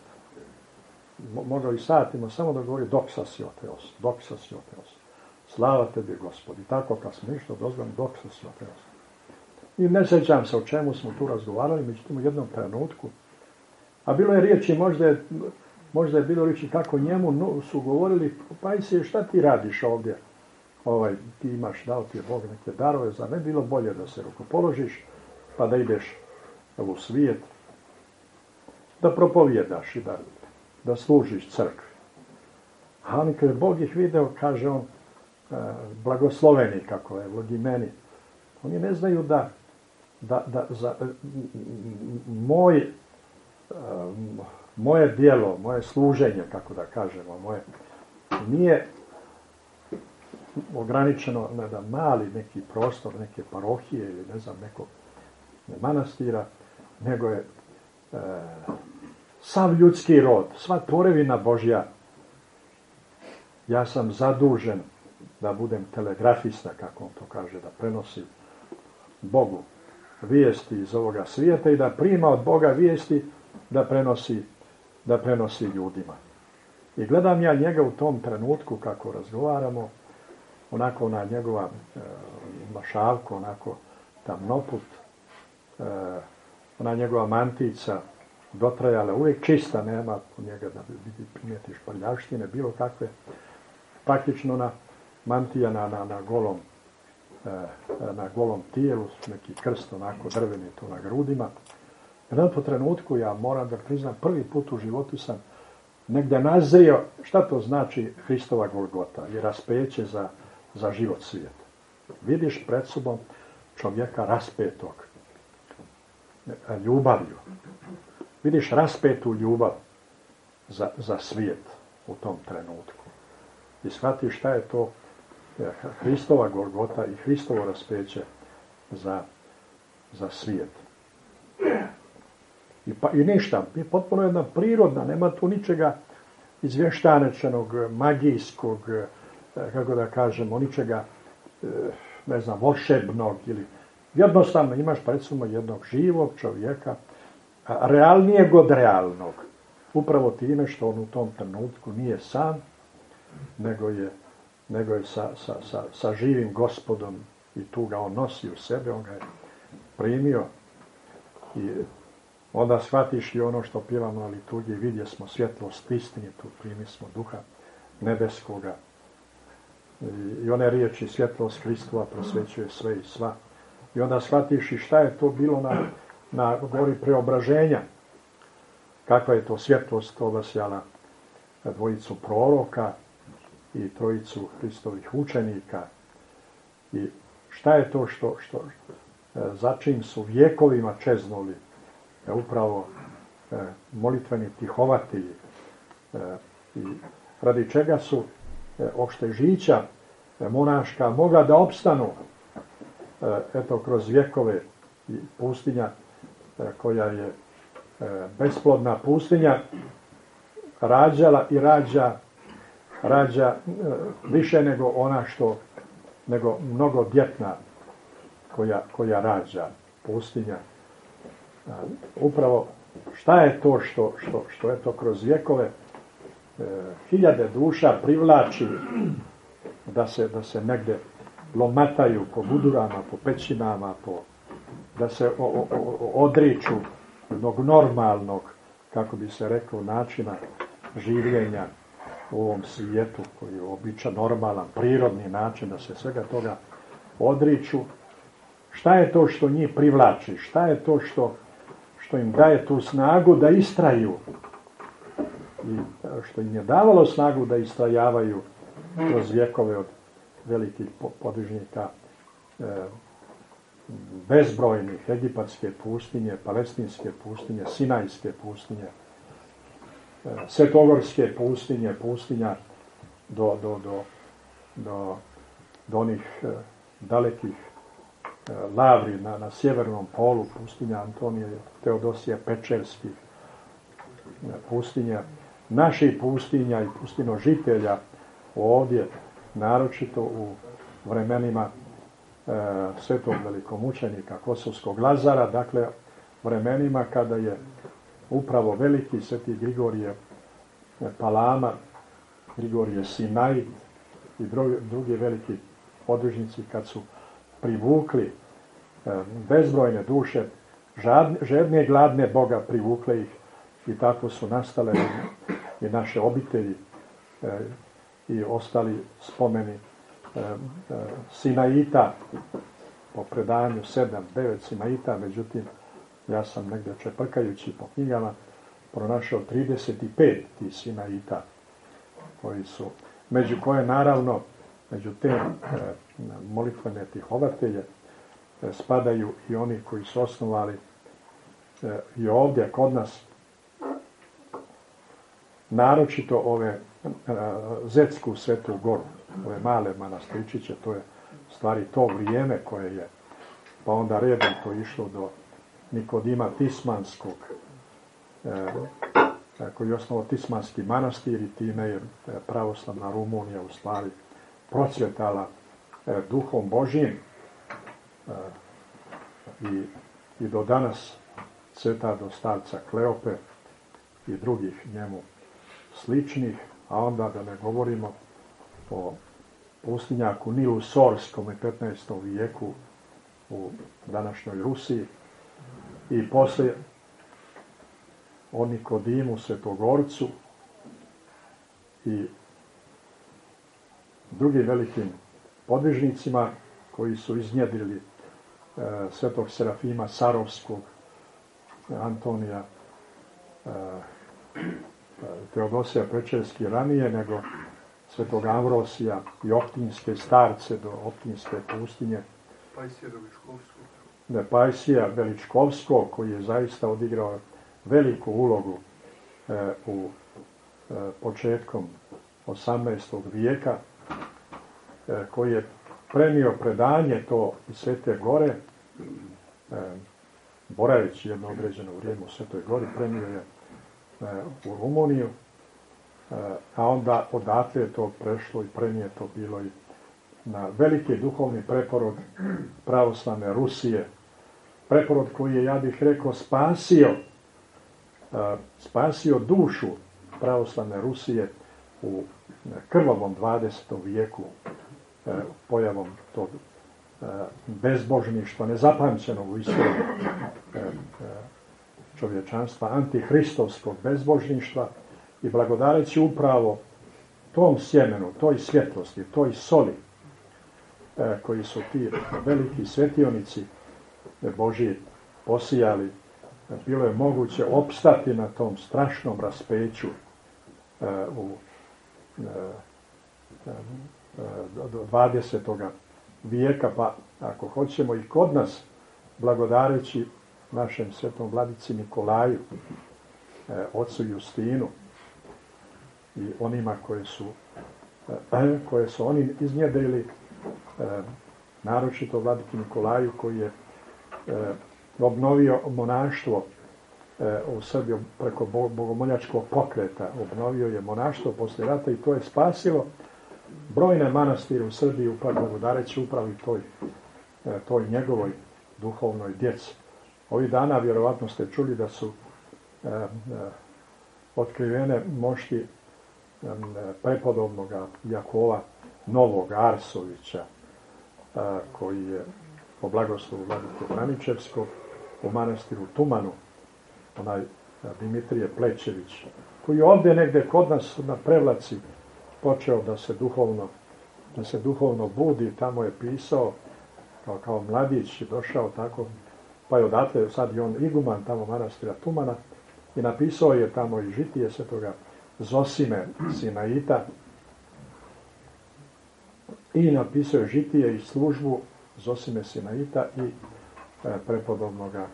mogao i satima samo da govori dok sa si oteos, dok sa si oteos. Slava tebi gospodi. Tako kad smo išli dozvan dok sa si oteos. I ne sjećam se o čemu smo tu razgovarali, međutim u jednom trenutku. A bilo je riječi, možda je, možda je bilo riječi kako njemu su govorili, pa se šta ti radiš ovdje? Ovaj, ti imaš, dao ti je Bog neke darove, za ne bilo bolje da se rukopoložiš, pa da ideš u svijet, da propovjedaš i da, da služiš crkvi. A oni kada je Bog ih video, kaže on, e, blagosloveni kako je, meni. Oni ne znaju da, da, da za, moj, e, moje dijelo, moje služenje, kako da kažemo, moje, nije ograničeno na da mali neki prostor, neke parohije ili ne znam, nekog manastira, nego je e, sav ljudski rod, sva tvorevina Božja. Ja sam zadužen da budem telegrafista, kako on to kaže, da prenosi Bogu vijesti iz ovoga svijeta i da prima od Boga vijesti da prenosi, da prenosi ljudima. I gledam ja njega u tom trenutku kako razgovaramo, onako na njegova e, mašavku, onako tamnoput, e, ona njegova mantica dotrajala, uvijek čista, nema u njega da vidi primijetiš prljavštine, bilo kakve, praktično na mantija na, na, na golom e, na golom tijelu, neki krst onako drveni tu na grudima. Jedan po trenutku ja moram da priznam, prvi put u životu sam negdje nazrio šta to znači Hristova Golgota i raspeće za, za život svijeta. Vidiš pred sobom čovjeka raspetog ljubavlju. Vidiš raspetu ljubav za, za svijet u tom trenutku. I shvatiš šta je to e, Hristova Golgota i Hristovo raspeće za, za svijet. I, pa, I ništa, je potpuno jedna prirodna, nema tu ničega izvještanečenog, magijskog, e, kako da kažemo, ničega, ne znam, volšebnog ili jednostavno imaš pred jednog živog čovjeka, realnijeg od realnog. Upravo time što on u tom trenutku nije sam, nego je, nego je sa, sa, sa, sa živim gospodom i tu ga on nosi u sebe, on ga je primio i onda shvatiš i ono što pjevamo na liturgiji, vidje smo svjetlost istine, tu primi smo duha nebeskoga. I, one riječi svjetlost Hristova prosvećuje sve i sva. I onda shvatiš i šta je to bilo na, na gori preobraženja. Kakva je to svjetlost obasjala dvojicu proroka i trojicu Hristovih učenika. I šta je to što, što e, za čim su vjekovima čeznuli e, upravo e, molitveni tihovatelji i radi čega su opšte žića monaška mogla da opstanu eto kroz vjekove i pustinja koja je besplodna pustinja rađala i rađa rađa više nego ona što nego mnogo djetna koja, koja rađa pustinja. Upravo šta je to što, što, što je to kroz vjekove e, hiljade duša privlači da se, da se negdje lomataju po budurama, po pećinama, po, da se odriču jednog normalnog, kako bi se rekao, načina življenja u ovom svijetu koji je običan, normalan, prirodni način da se svega toga odriču. Šta je to što njih privlači? Šta je to što, što im daje tu snagu da istraju? I što im je davalo snagu da istrajavaju kroz vjekove od velikih podvižnika e, bezbrojnih egipatske pustinje, palestinske pustinje, sinajske pustinje, e, svetogorske pustinje, pustinja do, do, do, do, do onih e, dalekih Lavri na, na sjevernom polu, pustinja Antonija Teodosija Pečerskih, pustinja naših pustinja i pustino žitelja ovdje, naročito u vremenima e, svetog velikomučenika Kosovskog Lazara, dakle vremenima kada je upravo veliki sveti Grigorije Palama, Grigorije Sinaj i drugi, veliki podružnici kad su privukli e, bezbrojne duše, žedne i gladne Boga privukle ih i tako su nastale i naše obitelji e, i ostali spomeni e, Sinaita po predanju sedam, devet Sinaita, međutim ja sam negdje čeprkajući po knjigama pronašao 35 tih Sinaita koji su, među koje naravno, među te molitvene tihovatelje e, spadaju i oni koji su osnovali e, i ovdje kod nas naročito ove e, Zetsku svetu goru, ove male manastričiće, to je stvari to vrijeme koje je, pa onda redom to išlo do Nikodima Tismanskog, koji je osnovao Tismanski manastir i time je pravoslavna Rumunija u stvari procvjetala duhom Božijim i, i do danas sveta do starca Kleope i drugih njemu sličnih, a onda da ne govorimo o pustinjaku Nilu Sorskom u 15. vijeku u današnjoj Rusiji i poslije o Nikodimu Svetogorcu i drugim velikim podvižnicima koji su iznjedrili e, svetog Serafima Sarovskog, Antonija e, Teodosija Pečerski ranije nego svetog Avrosija i Optinske starce do Optinske pustinje. Pajsija Veličkovskog. Ne, Pajsija Veličkovskog koji je zaista odigrao veliku ulogu e, u e, početkom 18. vijeka koji je premio predanje to iz Svete Gore e, jedno određeno vrijeme u Svetoj Gori premio je u Rumuniju, a onda odatle je to prešlo i premije to bilo i na veliki duhovni preporod pravoslavne Rusije. Preporod koji je, ja bih rekao, spasio, spasio dušu pravoslavne Rusije u krvavom 20. vijeku pojavom tog bezbožništva, nezapamćenog u istoriji čovječanstva, antihristovskog bezbožništva i blagodareći upravo tom sjemenu, toj svjetlosti, toj soli e, koji su ti veliki svetionici Božji posijali, bilo je moguće opstati na tom strašnom raspeću e, u e, 20. vijeka, pa ako hoćemo i kod nas, blagodareći našem svetom vladici Nikolaju, e, ocu Justinu i onima koje su, e, koje su oni iznjedrili, e, naročito vladiki Nikolaju koji je obnovio monaštvo u Srbiji preko bogomoljačkog pokreta. Obnovio je monaštvo poslije rata i to je spasilo brojne manastire u Srbiji upravo blagodareći upravi toj, toj njegovoj duhovnoj djeci. Ovih dana vjerovatno ste čuli da su e, e, otkrivene mošti e, prepodobnog Jakova Novog Arsovića, koji je po blagoslovu Vladike Braničevskog u manastiru Tumanu, onaj Dimitrije Plečević, koji je ovdje negdje kod nas na prevlaci počeo da se duhovno, da se duhovno budi, tamo je pisao kao, kao mladić, došao tako pa je odatle sad i on iguman tamo manastira Tumana i napisao je tamo i žitije svetoga Zosime Sinaita i napisao je žitije i službu Zosime Sinaita i e, prepodobnoga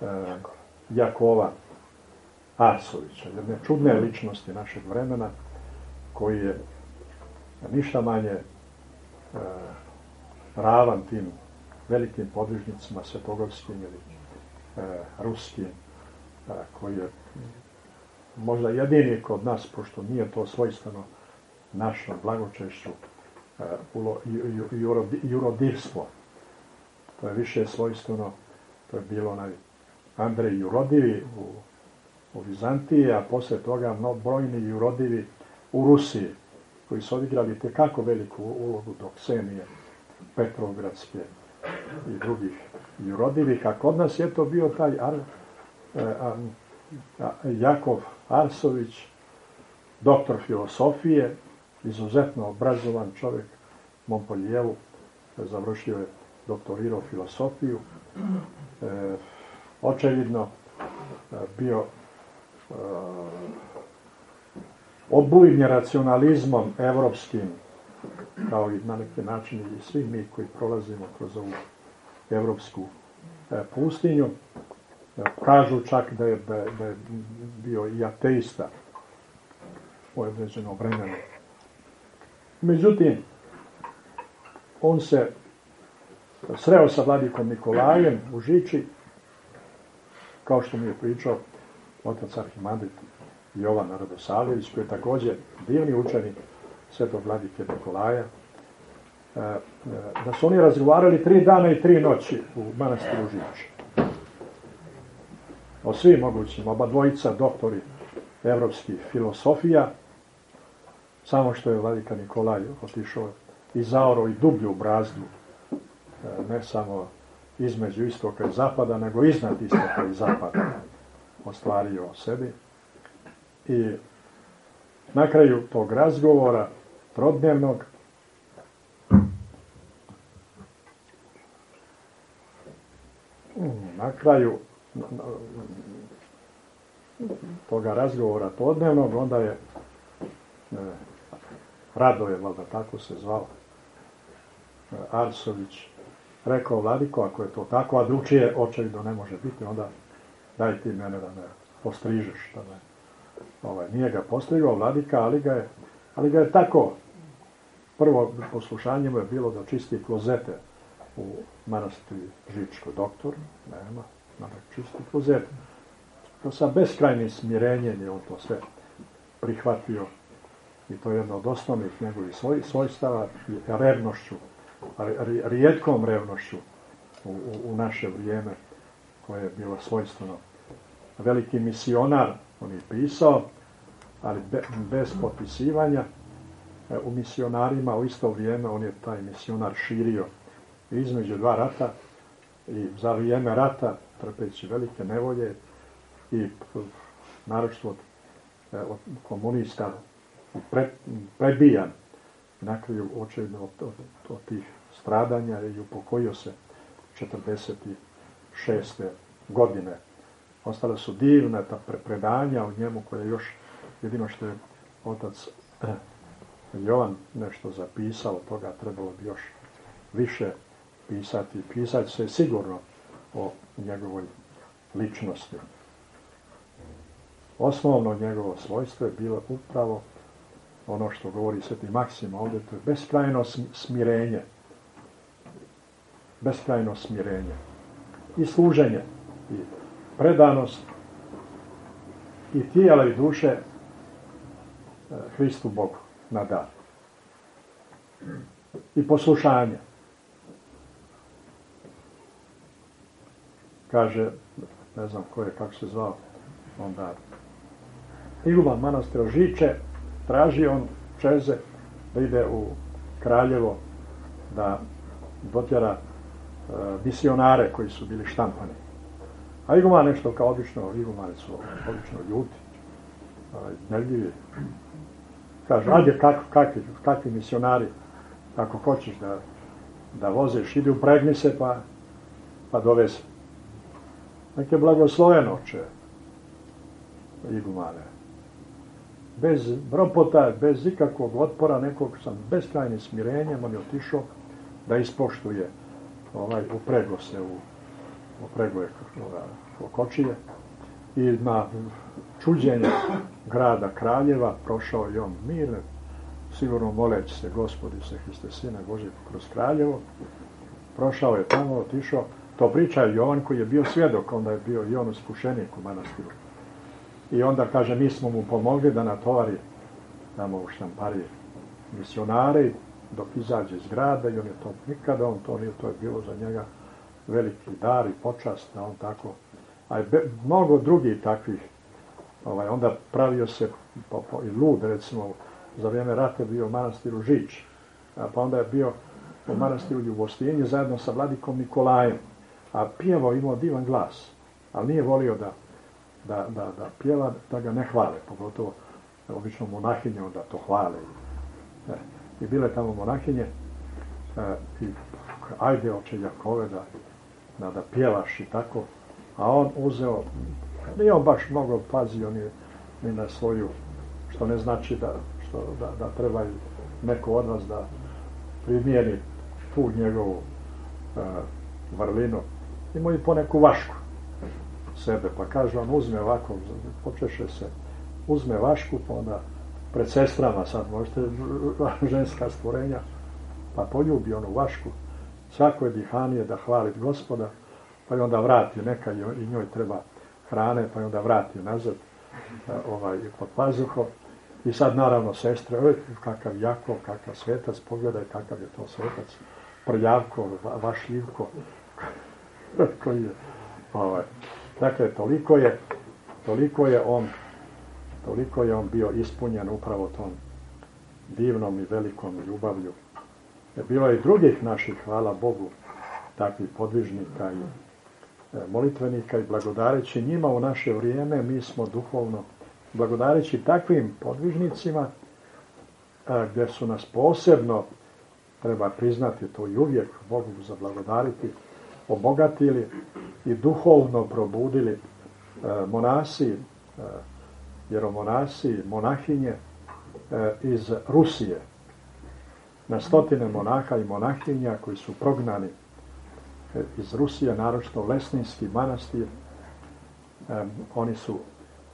e, Jakova Arsovića, jedne čudne ličnosti našeg vremena koji je ništa manje e, ravan tim velikim podvižnicima svetogovskim ili e, ruskim, e, koji je možda jedini kod nas, pošto nije to svojstveno našom blagočešću, ulo, jurodirstvo. To je više svojstveno, to je bilo onaj Andrej Jurodivi u, u Vizantiji, a poslije toga no, brojni jurodivi u Rusiji, koji su odigrali tekako veliku ulogu do Ksenije, Petrovgradske i drugih jurodivih, a kod nas je to bio taj Ar, e, Jakov Arsović, doktor filosofije, izuzetno obrazovan čovjek, Montpellieru, završio je doktorirao filosofiju, e, očevidno e, bio e, obujnje racionalizmom evropskim, kao i na neki način i svi mi koji prolazimo kroz ovu evropsku e, pustinju. E, kažu čak da je, da, je bio i ateista u određenom vremenu. Međutim, on se sreo sa vladikom Nikolajem u Žiči, kao što mi je pričao otac Arhimandrit Jovan Radosavljević, koji je također divni učenik svetog vladike Nikolaja, e, e, da su oni razgovarali tri dana i tri noći u manastiru Žiči. O svim mogućim, oba dvojica doktori evropskih filosofija, samo što je vladika Nikolaj otišao i zaoro i dublju brazdu, e, ne samo između istoka i zapada, nego iznad istoka i zapada ostvario o sebi. I na kraju tog razgovora trodnevnog na kraju toga razgovora trodnevnog onda je e, Radoje, valjda tako se zvao, e, Arsović, rekao Vladiko, ako je to tako, a drugčije očevidno ne može biti, onda daj ti mene da me postrižeš. Da me, ovaj, nije ga postrigao Vladika, ali ga je, ali ga je tako, prvo poslušanje mu je bilo da čisti klozete u manastri Žičko doktor, nema, da čisti klozete. To sa beskrajnim smirenjem je on to sve prihvatio i to je jedno od osnovnih njegovih svoj, svojstava revnošću, rijetkom revnošću u, u, u naše vrijeme koje je bilo svojstveno. Veliki misionar, on je pisao, ali be, bez potpisivanja, e, u misionarima u isto vrijeme on je taj misionar širio između dva rata i za vrijeme rata trpeći velike nevolje i naročito od, e, komunista pre, prebijan na kraju očevidno od, od, od, tih stradanja i upokojio se 46. godine. Ostale su divne ta pre, predanja o njemu koje još jedino što je otac eh, Jovan nešto zapisao, toga trebalo bi još više pisati. Pisati se sigurno o njegovoj ličnosti. Osnovno njegovo svojstvo je bilo upravo ono što govori Sveti Maksim ovdje, to je beskrajno smirenje. Beskrajno smirenje. I služenje. I predanost. I tijela i duše e, Hristu Bogu na dar. I poslušanje. Kaže, ne znam ko je, kako se zvao, onda Iguman manastira Žiče, traži on Čeze da ide u Kraljevo da dotjera e, misionare koji su bili štampani. A Iguman nešto kao obično, Igumani su obično ljuti, nerljivi. Kaže, ajde, kak, kakvi, kakvi misionari, ako hoćeš da, da vozeš, idi upregni se pa, pa dovezi. Nek je blagosloven oče, Igumane bez ropota, bez ikakvog otpora, nekog sam beskrajnim smirenjem, on je otišao da ispoštuje ovaj, uprego se u uprego je kočije i na čuđenje grada Kraljeva prošao i on mirno, sigurno moleći se gospodi se Hriste Sina Božje kroz Kraljevo. Prošao je tamo, otišao, to priča Jovan koji je bio svjedok, onda je bio i on uspušenik u manastiru. I onda kaže, mi smo mu pomogli da natovari tamo u štamparije misionare dok izađe iz grada i on je to nikada, on to nije, to je bilo za njega veliki dar i počast da on tako, a je mnogo drugih takvih, ovaj, onda pravio se po, po, i lud recimo, za vrijeme rata bio u manastiru Žić, a pa onda je bio u manastiru Ljubostinje zajedno sa vladikom Nikolajem, a pjevao imao divan glas, ali nije volio da, da, da, da pjeva, da ga ne hvale, pogotovo obično monahinje onda to hvale. I bile tamo monahinje e, i ajde oče Jakove da, da, pjevaš i tako, a on uzeo, nije on baš mnogo pazio ni, ni na svoju, što ne znači da, što, da, da treba neko od nas da primijeni tu njegovu e, vrlinu. Imao i poneku vašku sebe, pa kaže on uzme ovako, počeše se, uzme vašku, pa onda pred sestrama sad, možete ženska stvorenja, pa poljubi onu vašku, svako je dihanije da hvali gospoda, pa je onda vrati, neka i njoj treba hrane, pa je onda vrati nazad e, ovaj, pod pazuhom. I sad naravno sestre, oj, kakav Jakov, kakav svetac, pogledaj kakav je to svetac, prljavko, vašljivko, [laughs] koji je, ovaj, dakle, toliko je, toliko je on Toliko je on bio ispunjen upravo tom divnom i velikom ljubavlju. Bilo je i drugih naših, hvala Bogu, takvih podvižnika i e, molitvenika i blagodareći njima u naše vrijeme, mi smo duhovno blagodareći takvim podvižnicima e, gdje su nas posebno, treba priznati to i uvijek Bogu zablagodariti, obogatili i duhovno probudili e, monasi, vjeromonasi, monahinje e, iz Rusije. Na stotine monaha i monahinja koji su prognani e, iz Rusije, naročito Lesninski manastir. E, oni su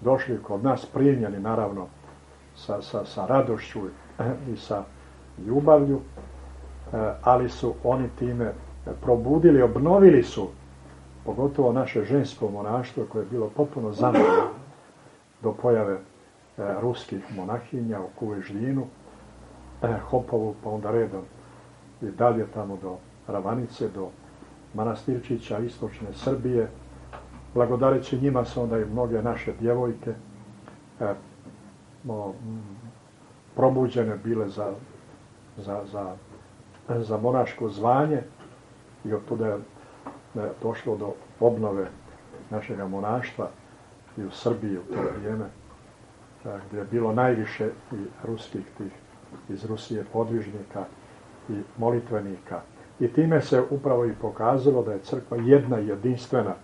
došli kod nas primljeni naravno sa, sa, sa radošću i sa ljubavlju, ali su oni time probudili, obnovili su pogotovo naše žensko monaštvo koje je bilo potpuno zamrlo do pojave e, ruskih monahinja u Kuvežljinu, e, Hopovu, pa onda redom. I dalje tamo do Ravanice, do Manastirčića, istočne Srbije. Blagodareći njima su onda i mnoge naše djevojke. E, probuđene bile za, za, za, za monaško zvanje. I od tuda je došlo do obnove našega monaštva i u Srbiji u to vrijeme, gdje je bilo najviše i ruskih tih iz Rusije podvižnika i molitvenika. I time se upravo i pokazalo da je crkva jedna jedinstvena,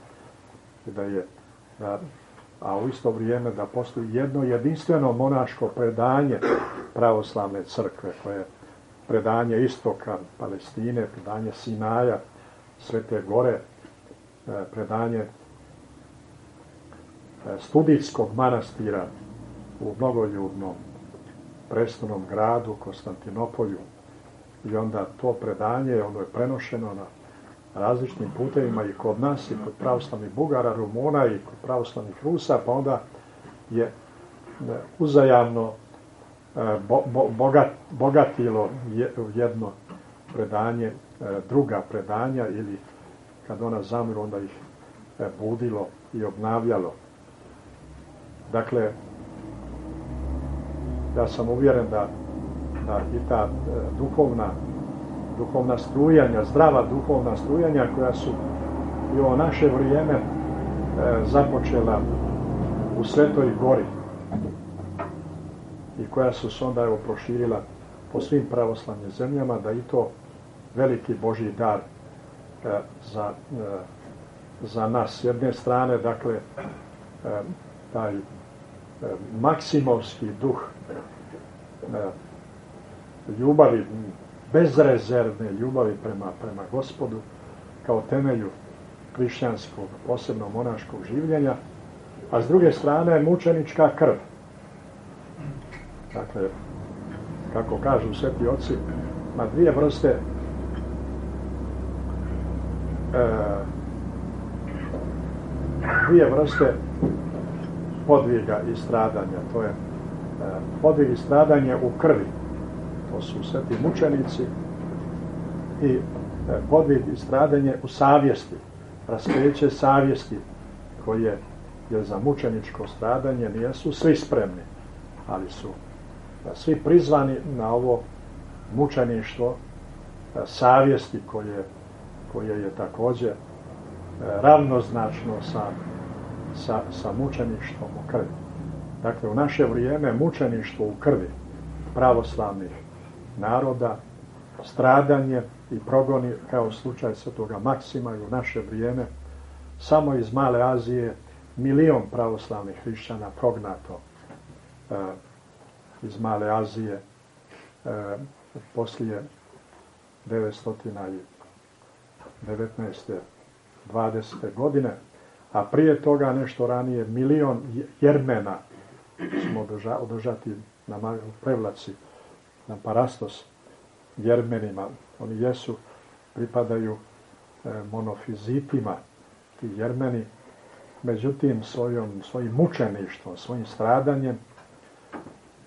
da je, a u isto vrijeme da postoji jedno jedinstveno monaško predanje pravoslavne crkve, koje je predanje istoka Palestine, predanje Sinaja, Svete Gore, e, predanje E, studijskog manastira u mnogoljudnom prestolnom gradu Konstantinopolju i onda to predanje ono je prenošeno na različitim putevima i kod nas i kod pravoslavnih Bugara, Rumuna i kod pravoslavnih Rusa, pa onda je e, uzajamno e, bogatilo jedno predanje, druga predanja ili kad ona zamru onda ih budilo i obnavljalo. Dakle, ja sam uvjeren da, da i ta e, duhovna, duhovna strujanja, zdrava duhovna strujanja koja su i ovo naše vrijeme e, započela u Svetoj Gori i koja su se onda evo proširila po svim pravoslavnim zemljama, da i to veliki Božji dar e, za, za nas. S jedne strane, dakle, taj maksimovski duh e, ljubavi, bezrezervne ljubavi prema, prema gospodu kao temelju hrišćanskog, posebno monaškog življenja, a s druge strane mučenička krv. Dakle, kako kažu sveti oci, ma dvije vrste dvije vrste podviga i stradanja. To je e, podvig i stradanje u krvi. To su sveti mučenici i e, podvig i stradanje u savjesti. Raskrijeće savjesti koje je za mučeničko stradanje nijesu svi spremni, ali su e, svi prizvani na ovo mučeništvo savjesti koje, koje je također ravnoznačno sa sa, sa mučeništvom u krvi. Dakle, u naše vrijeme mučeništvo u krvi pravoslavnih naroda, stradanje i progoni kao slučaj svetoga Maksima i u naše vrijeme samo iz Male Azije milion pravoslavnih hrišćana prognato e, iz Male Azije e, poslije 919. 20. godine a prije toga nešto ranije milion jermena smo održati na Prevlaci, na Parastos jermenima. Oni jesu, pripadaju e, monofizitima, ti jermeni, međutim svojom, svojim mučeništvom, svojim stradanjem,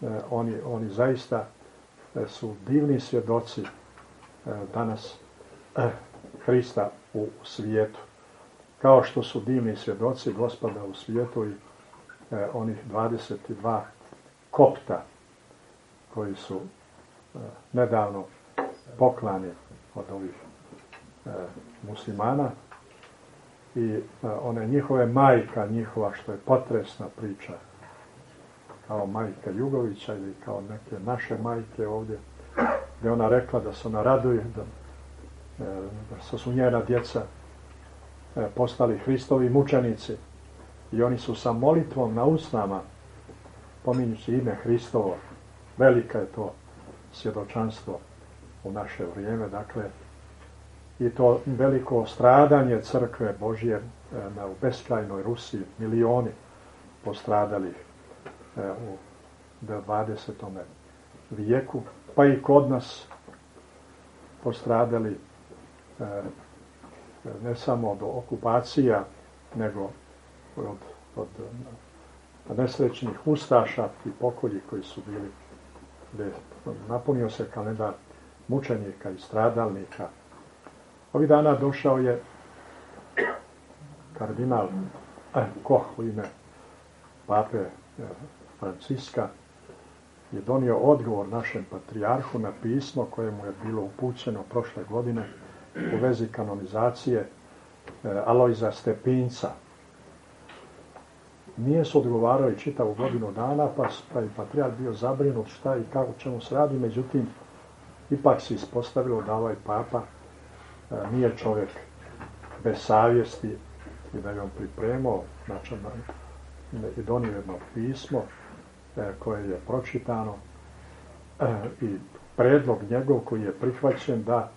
e, oni, oni zaista e, su divni svjedoci danas Hrista u svijetu kao što su divni svjedoci gospoda u svijetu i e, onih 22 kopta koji su e, nedavno poklani od ovih e, muslimana i e, one njihove majka njihova što je potresna priča kao majka Jugovića ili kao neke naše majke ovdje gdje ona rekla da se ona raduje da, da su njena djeca E, postali Hristovi mučenici i oni su sa molitvom na usnama pominjući ime Hristovo velika je to svjedočanstvo u naše vrijeme dakle i to veliko stradanje crkve Božje e, na u beskrajnoj Rusiji milioni postradali e, u 20. vijeku pa i kod nas postradali ne samo od okupacija, nego od, od nesrećnih ustaša i pokolji koji su bili, gdje napunio se kalendar mučenika i stradalnika. Ovi dana došao je kardinal eh, u ime pape eh, Franciska je donio odgovor našem patrijarhu na pismo koje mu je bilo upućeno prošle godine u vezi kanonizacije e, Alojza Stepinca. Nije se odgovarao i čitavu godinu dana, pa, pa je patrijar bio zabrinut šta i kako ćemo se radi, međutim, ipak se ispostavilo da ovaj papa e, nije čovjek bez savjesti i da je on pripremao znači, i donio jedno pismo e, koje je pročitano i predlog njegov koji je prihvaćen da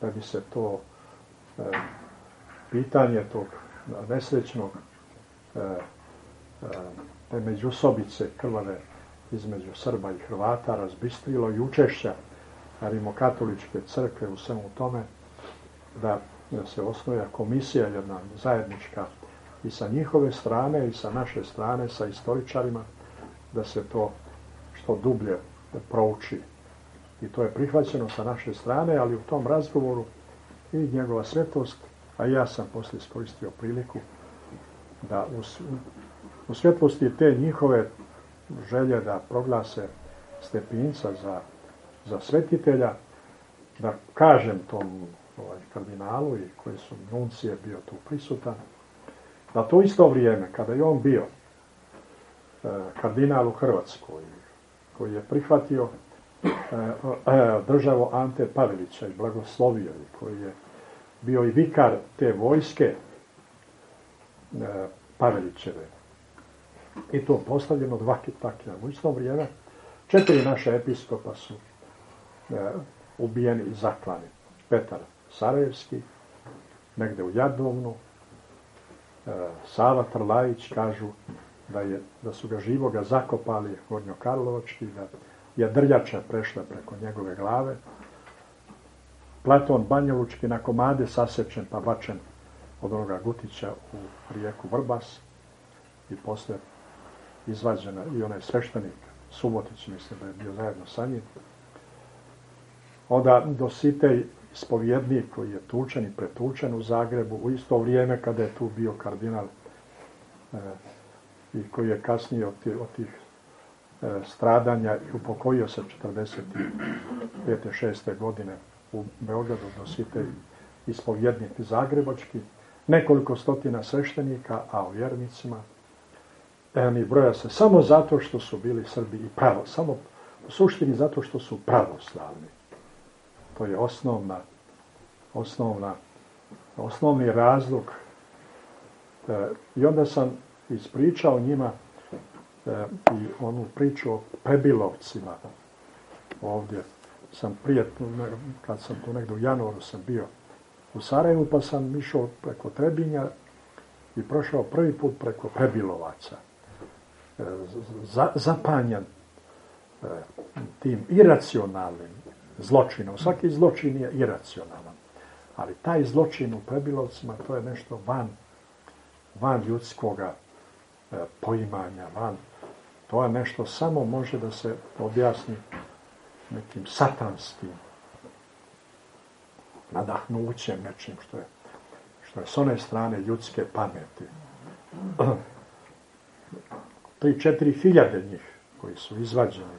da bi se to e, pitanje tog nesrećnog e, te međusobice krvave između Srba i Hrvata razbistrilo i učešća rimokatoličke crkve u svemu tome da se osnoja komisija jedna zajednička i sa njihove strane i sa naše strane, sa istoričarima, da se to što dublje prouči i to je prihvaćeno sa naše strane, ali u tom razgovoru i njegova svetost, a ja sam poslije iskoristio priliku da u, u svjetlosti te njihove želje da proglase stepinca za, za svetitelja, da kažem tom ovaj, kardinalu i koji su nuncije bio tu prisutan, da to isto vrijeme, kada je on bio e, kardinal u Hrvatskoj, koji je prihvatio državo Ante Pavelića i blagoslovio koji je bio i vikar te vojske e, Pavelićeve. I to postavljeno dva kitakija. U isto vrijeme četiri naše episkopa su ubijeni i zaklani. Petar Sarajevski, negde u Jadovnu, Sava Trlajić kažu da, je, da su ga živoga zakopali Gornjo Karlovački, da je drljača prešla preko njegove glave. Platon Banjelučki na komade sasečen pa bačen od onoga Gutića u rijeku Vrbas i poslije izvađena i onaj sveštenik Subotić, mislim da je bio zajedno sa njim. Onda Dositej, spovjednik koji je tučen i pretučen u Zagrebu u isto vrijeme kada je tu bio kardinal e, i koji je kasnije od tih, od tih stradanja i upokojio se 45. 6. godine u Beogradu Dositej ispovjednik Zagrebački, nekoliko stotina sveštenika, a o vjernicima ni broja se samo zato što su bili Srbi i pravo, samo u suštini zato što su pravoslavni. To je osnovna, osnovna, osnovni razlog. E, I onda sam ispričao njima e, i onu priču o Prebilovcima. Ovdje sam prije, kad sam tu negdje u januaru sam bio u Sarajevu, pa sam išao preko Trebinja i prošao prvi put preko Prebilovaca zapanjan e, tim iracionalnim zločinom. Svaki zločin je iracionalan. Ali taj zločin u Prebilovcima to je nešto van, van ljudskoga e, poimanja, van. To je nešto samo može da se objasni nekim satanskim nadahnućem nečim što je, što je s one strane ljudske pameti. [clears throat] tri, četiri hiljade njih koji su izvađeni.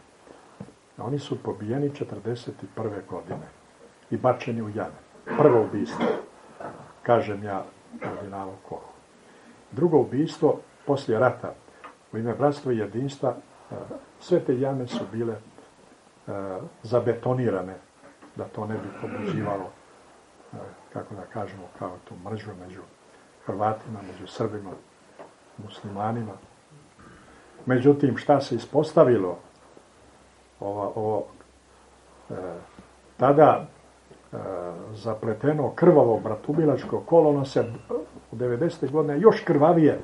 Oni su pobijeni 41. godine i bačeni u jame. Prvo ubijstvo, kažem ja kardinalu Kohu. Drugo ubijstvo, poslije rata, u ime bratstva i jedinstva, e, sve te jame su bile e, zabetonirane, da to ne bi pobuđivalo, e, kako da kažemo, kao tu mržu među Hrvatima, među Srbima, muslimanima, Međutim, šta se ispostavilo? Ovo, ovo e, tada e, zapleteno krvavo bratubilačko kolono se u 90. godine još krvavije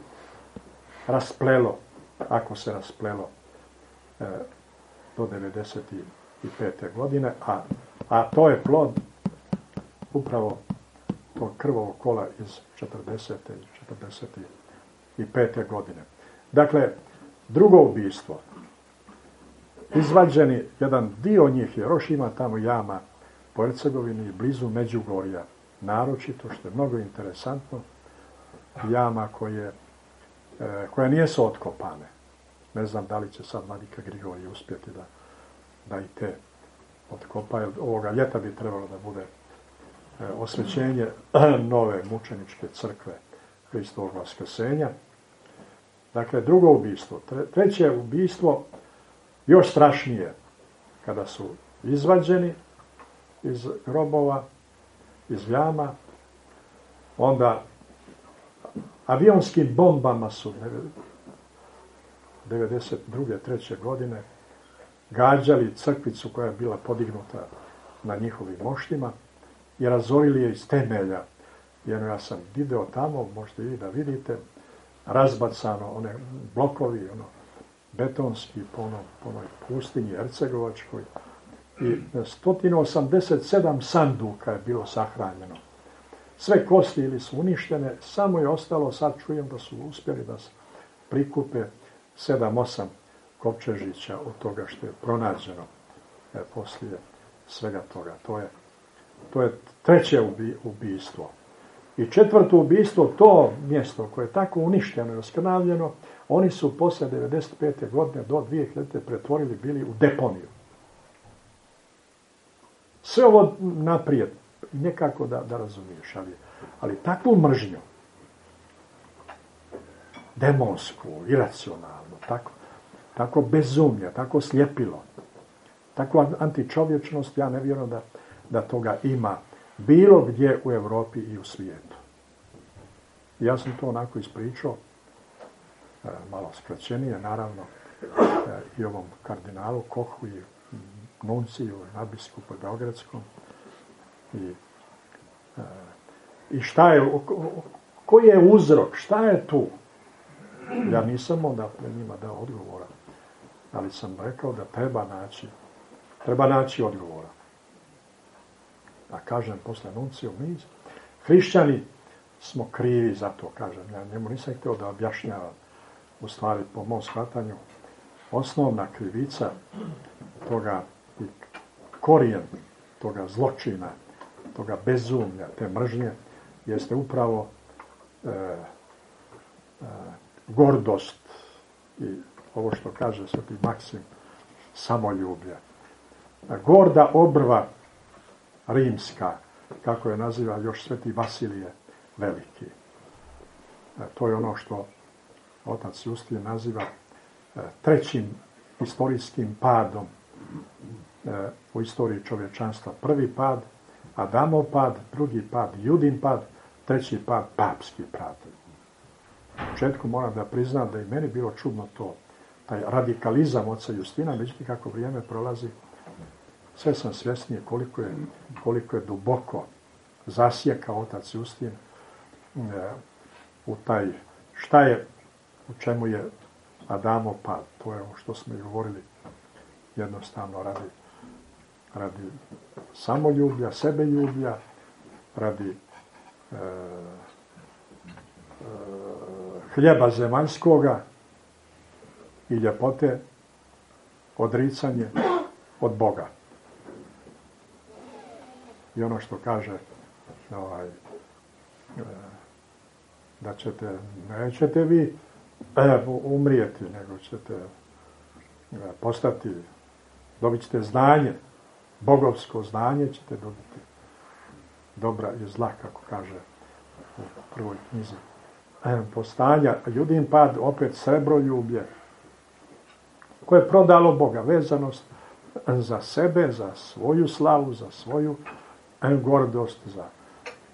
rasplelo, ako se rasplelo e, do 95. godine, a, a to je plod upravo tog krvavog kola iz 40. i 45. godine. Dakle, Drugo ubijstvo. Izvađeni, jedan dio njih je, još ima tamo jama po Hercegovini, blizu Međugorja. Naročito, što je mnogo interesantno, jama koje, e, koje nijesu otkopane. Ne znam da li će sad Vladika Grigorije uspjeti da, da i te otkopaju. Ovoga ljeta bi trebalo da bude e, osvećenje [clears throat] nove mučeničke crkve Hristovog vaskrsenja. Dakle, drugo ubijstvo. Treće ubijstvo, još strašnije, kada su izvađeni iz grobova, iz jama, onda avionskim bombama su 92. treće godine gađali crkvicu koja je bila podignuta na njihovim moštima i razorili je iz temelja. Jer ja sam video tamo, možete i da vidite, razbacano, one blokovi, ono, betonski po, ono, po onoj pustinji Hercegovačkoj i 187 sanduka je bilo sahranjeno. Sve kosti ili su uništene, samo je ostalo, sad čujem da su uspjeli da prikupe 7-8 kopčežića od toga što je pronađeno e, poslije svega toga. To je, to je treće ubi, ubijstvo. I četvrto ubijstvo, to mjesto koje je tako uništeno i oskrnavljeno, oni su poslije 95. godine do 2000. pretvorili bili u deponiju. Sve ovo naprijed, nekako da, da razumiješ, ali, ali takvu mržnju, demonsku, iracionalnu, tako, tako bezumlja, tako sljepilo, takvu antičovječnost, ja ne vjerujem da, da toga ima bilo gdje u Europi i u svijetu. Ja sam to onako ispričao, e, malo skraćenije, naravno, e, i ovom kardinalu Kohu i nunciju, nadbiskupu Beogradskom. I, I šta je, koji je uzrok, šta je tu? Ja nisam onda njima dao odgovora, ali sam rekao da treba naći, treba naći odgovora. A kažem posle nunciju, mi hrišćani smo krivi za to, kažem. Ja njemu nisam htio da objašnjava u stvari po mom shvatanju osnovna krivica toga korijen toga zločina, toga bezumlja, te mržnje, jeste upravo e, e, gordost i ovo što kaže sveti Maksim, samoljublje. Gorda obrva rimska, kako je naziva još sveti Vasilije Veliki. E, to je ono što otac Justin naziva e, trećim istorijskim padom e, u istoriji čovječanstva. Prvi pad, Adamov pad, drugi pad, Judin pad, treći pad, papski pad. Početku moram da priznam da i meni bilo čudno to, taj radikalizam oca Justina, međutim kako vrijeme prolazi, sve sam svjesnije koliko je, koliko je duboko zasjekao otac Justin e, u taj, šta je, u čemu je Adamo pad. To je ovo što smo i govorili jednostavno radi, radi samoljublja, sebeljublja, radi e, e, hljeba zemaljskoga i ljepote, odricanje od Boga. I ono što kaže ovaj, e, da ćete, nećete vi e, umrijeti, nego ćete e, postati, dobit ćete znanje, bogovsko znanje ćete dobiti dobra i zla, kako kaže u prvoj knjizi. Postanja, judin pad, opet srebroljublje, koje je prodalo Boga, vezanost za sebe, za svoju slavu, za svoju gordost, za,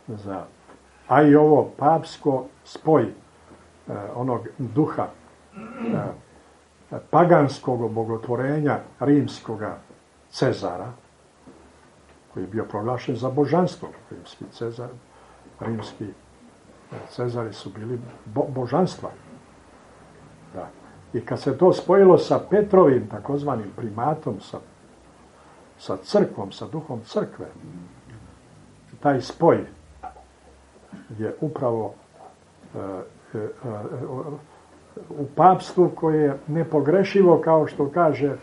za a i ovo papsko spoj e, onog duha e, paganskog bogotvorenja rimskoga Cezara, koji je bio proglašen za božanstvo, rimski Cezar, rimski e, Cezari su bili bo, božanstva. Da. I kad se to spojilo sa Petrovim, takozvanim primatom, sa, sa crkvom, sa duhom crkve, taj spoj je upravo e, e, u papstvu koje je nepogrešivo, kao što kaže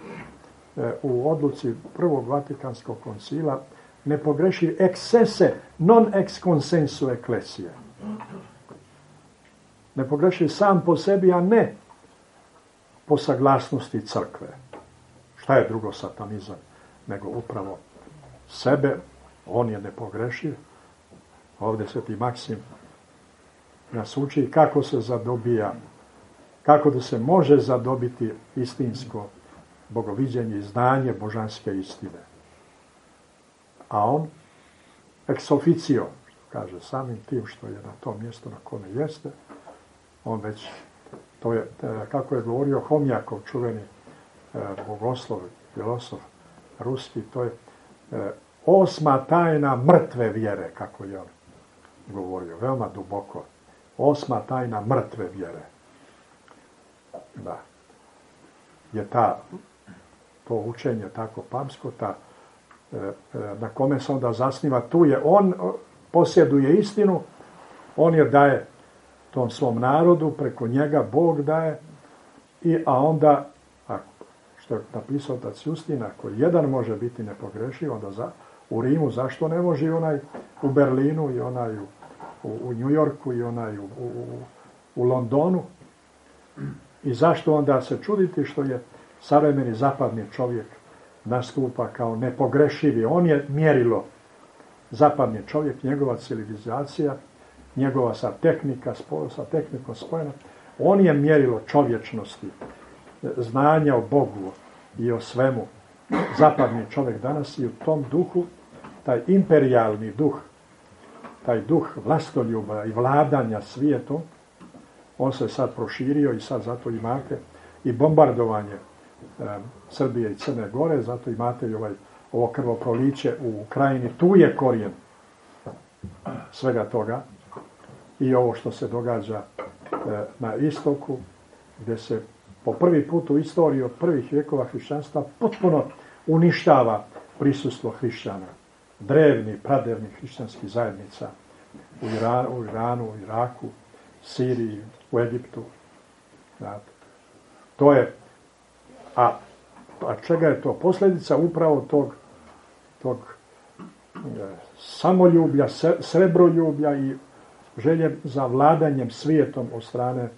u odluci prvog Vatikanskog koncila, ne pogreši eksese non ex consensu eklesije. Ne pogreši sam po sebi, a ne po saglasnosti crkve. Šta je drugo satanizam? Nego upravo sebe, on je nepogrešiv, ovdje sveti Maksim nas uči kako se zadobija, kako da se može zadobiti istinsko bogoviđenje i znanje božanske istine. A on, ex officio, kaže samim tim što je na tom mjestu na kome jeste, on već, to je, e, kako je govorio Homjakov, čuveni e, bogoslov, filosof ruski, to je e, osma tajna mrtve vjere, kako je on govorio, veoma duboko. Osma tajna mrtve vjere. Da. Je ta, to učenje tako pamsko, ta, na kome se onda zasniva, tu je on posjeduje istinu, on je daje tom svom narodu, preko njega Bog daje, i, a onda, što je napisao otac Justin, ako jedan može biti nepogrešiv, onda za, u Rimu, zašto ne može i onaj u Berlinu i onaj u u, u Yorku i onaj u, u, u Londonu. I zašto onda se čuditi što je savremeni zapadni čovjek nastupa kao nepogrešivi. On je mjerilo zapadni čovjek, njegova civilizacija, njegova sa tehnika, sa tehnikom spojena. On je mjerilo čovječnosti, znanja o Bogu i o svemu. Zapadni čovjek danas i u tom duhu, taj imperialni duh taj duh vlastoljuba i vladanja svijetom, on se sad proširio i sad zato imate i bombardovanje Srbije i Crne Gore, zato imate i ovaj, ovo krvoproliće u Ukrajini, tu je korijen svega toga i ovo što se događa e, na istoku, gdje se po prvi put u istoriji od prvih vjekova hrišćanstva potpuno uništava prisustvo hrišćana drevni, pradevni hrišćanskih zajednica u Iranu, u, Iranu, u Iraku, Siriji, u Egiptu. To je, a, a čega je to? Posljedica upravo tog, tog e, samoljublja, srebroljublja i želje za vladanjem svijetom od strane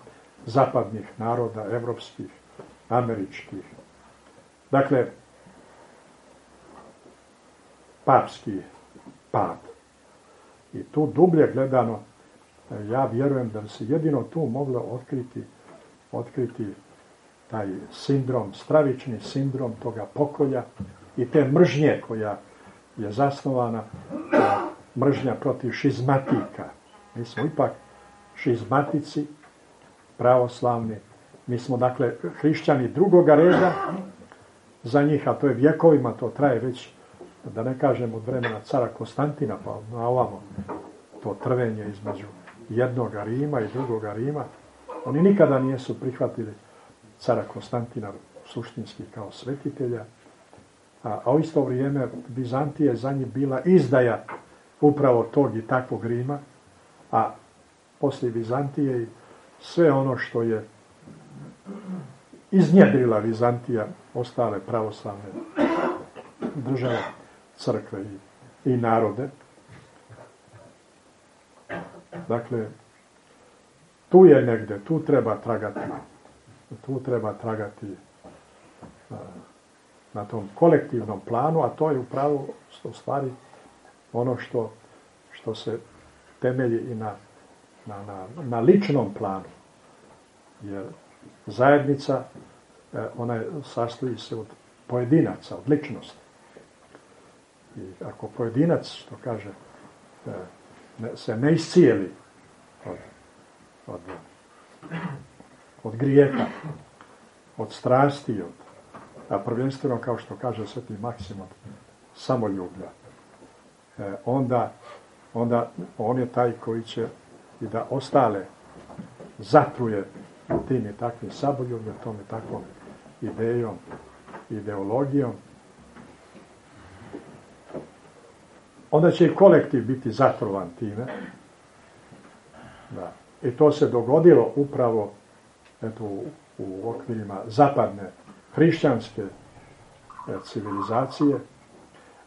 zapadnih naroda, evropskih, američkih. Dakle, papski pad. I tu dublje gledano, ja vjerujem da se jedino tu moglo otkriti, otkriti taj sindrom, stravični sindrom toga pokolja i te mržnje koja je zasnovana mržnja protiv šizmatika. Mi smo ipak šizmatici, pravoslavni. Mi smo dakle hrišćani drugoga reda za njih, a to je vjekovima, to traje već, da ne kažem od vremena cara Konstantina, pa na ovamo to trvenje između jednog Rima i drugoga Rima. Oni nikada nisu prihvatili cara Konstantina suštinski kao svetitelja, a, a u isto vrijeme Bizantija je za njih bila izdaja upravo tog i takvog Rima, a poslije Bizantije i sve ono što je iznjedrila Vizantija ostale pravoslavne države, crkve i, i narode. Dakle, tu je negde, tu treba tragati, tu treba tragati na tom kolektivnom planu, a to je upravo u stvari ono što, što se temelji i na, na, na, na ličnom planu. Jer zajednica, e, ona sastoji se od pojedinaca, od ličnosti. I ako pojedinac, što kaže, e, se ne iscijeli od, od, od grijeha, od strasti, od, a prvenstveno, kao što kaže sveti Maksim, od samoljublja, e, onda, onda on je taj koji će i da ostale zatruje tim i takvim saboljubljem, tom i takvom idejom, ideologijom, onda će i kolektiv biti zatrovan time. Da. I to se dogodilo upravo eto, u, u okvirima zapadne hrišćanske e, civilizacije,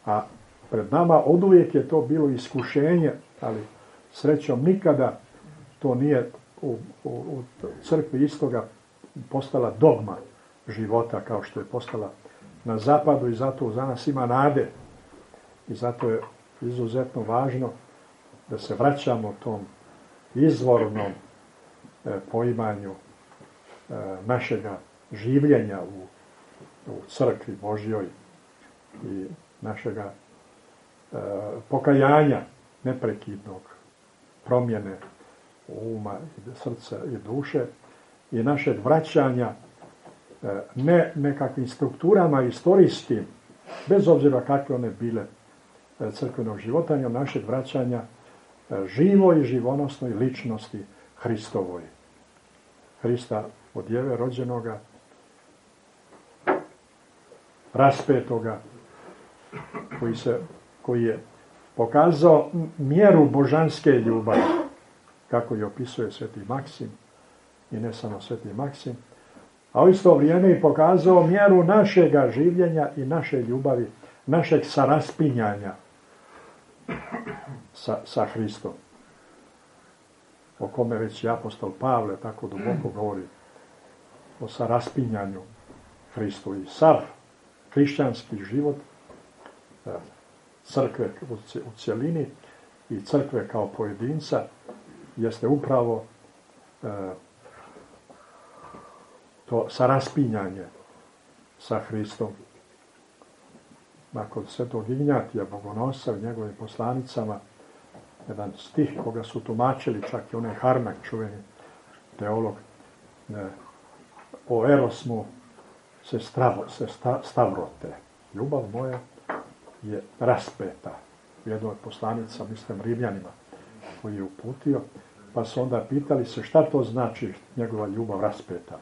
a pred nama oduvijek je to bilo iskušenje, ali srećom nikada to nije u, u, crkvi istoga postala dogma života kao što je postala na zapadu i zato za nas ima nade. I zato je izuzetno važno da se vraćamo tom izvornom e, poimanju našega življenja u, u crkvi Božjoj i našega e, pokajanja neprekidnog promjene uma, i srca i duše i našeg vraćanja e, ne nekakvim strukturama istorijskim, bez obzira kakve one bile e, crkvenog života, nego našeg vraćanja e, živoj i živonosnoj ličnosti Hristovoj. Hrista od jeve rođenoga, raspetoga, koji, se, koji je pokazao mjeru božanske ljubavi kako je opisuje sveti Maksim, i ne samo sveti Maksim, a u isto vrijeme i pokazao mjeru našega življenja i naše ljubavi, našeg saraspinjanja sa, sa Hristom. O kome već i apostol Pavle tako duboko govori o saraspinjanju Hristu i sav hrišćanski život e, crkve u cjelini i crkve kao pojedinca jeste upravo e, to saraspinjanje sa Hristom. Nakon svetog Ignjatija, bogonosa u njegovim poslanicama, jedan stih koga su tumačili, čak i onaj Harmak, čuveni teolog, ne, o erosmu se, stravo, se stavrote. Ljubav moja je raspeta. U jednoj poslanica, mislim, Rimljanima, koji je uputio, pa su onda pitali se šta to znači njegova ljubav raspeta.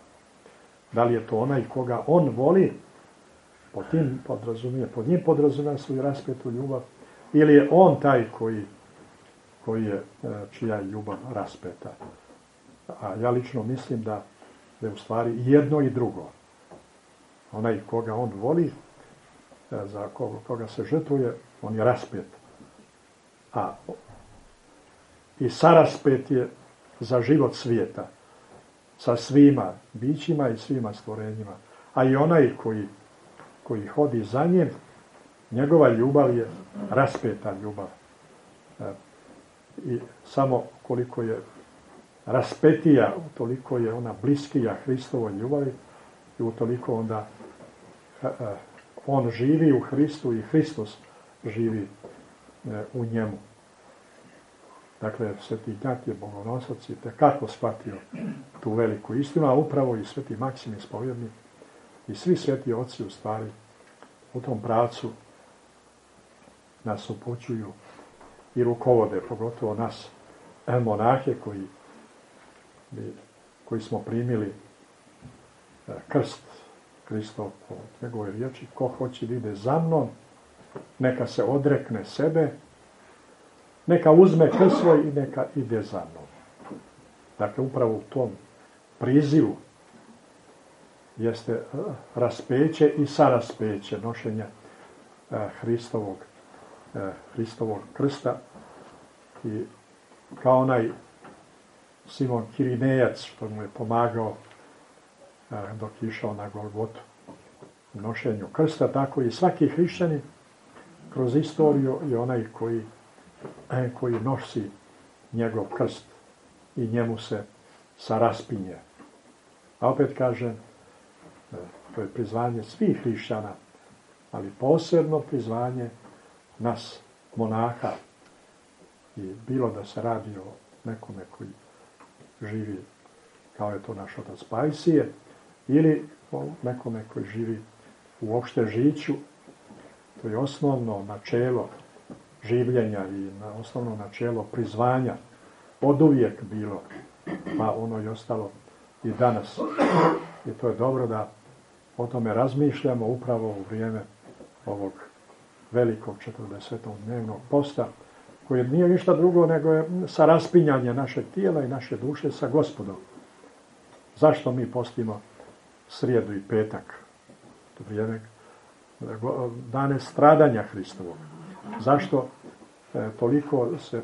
Da li je to onaj koga on voli, po tim podrazumije, pod njim podrazumije svoju raspetu ljubav, Ili je on taj koji, koji je, e, čija je ljubav raspeta. A ja lično mislim da je u stvari jedno i drugo. Onaj koga on voli, e, za koga, koga se žrtvuje, on je raspet. A i saraspet je za život svijeta. Sa svima bićima i svima stvorenjima. A i onaj koji, koji hodi za njem, njegova ljubav je raspeta ljubav. E, I samo koliko je raspetija, toliko je ona bliskija Hristovoj ljubavi i utoliko onda e, e, on živi u Hristu i Hristos živi u njemu. Dakle, Sveti Ignat je bogonosac i tekako shvatio tu veliku istinu, a upravo i Sveti Maksim ispovjednik i svi sveti oci u stvari u tom pravcu nas upućuju i rukovode, pogotovo nas e, monahe koji, koji smo primili e, krst Kristov po njegove riječi, ko hoće da ide za mnom, neka se odrekne sebe, neka uzme krst svoj i neka ide za mnom. Dakle, upravo u tom prizivu jeste e, raspeće i saraspeće nošenja Hristovog E, Hristovog krsta i kao onaj Simon Kirinejac što mu je pomagao dok je išao na Golgotu u nošenju krsta, tako i svaki hrišćanin kroz istoriju je onaj koji, koji nosi njegov krst i njemu se saraspinje. A opet kažem, to je prizvanje svih hrišćana, ali posebno prizvanje nas monaha i bilo da se radi o nekome koji živi kao je to naš otac Pajsije ili nekome koji živi u opšte žiću. To je osnovno načelo življenja i na osnovno načelo prizvanja od uvijek bilo pa ono je ostalo i danas. I to je dobro da o tome razmišljamo upravo u vrijeme ovog velikog 40. dnevnog posta, koje nije ništa drugo nego je sa raspinjanje našeg tijela i naše duše sa gospodom. Zašto mi postimo srijedu i petak? Vrijeme dane stradanja Hristovog. Zašto e, toliko se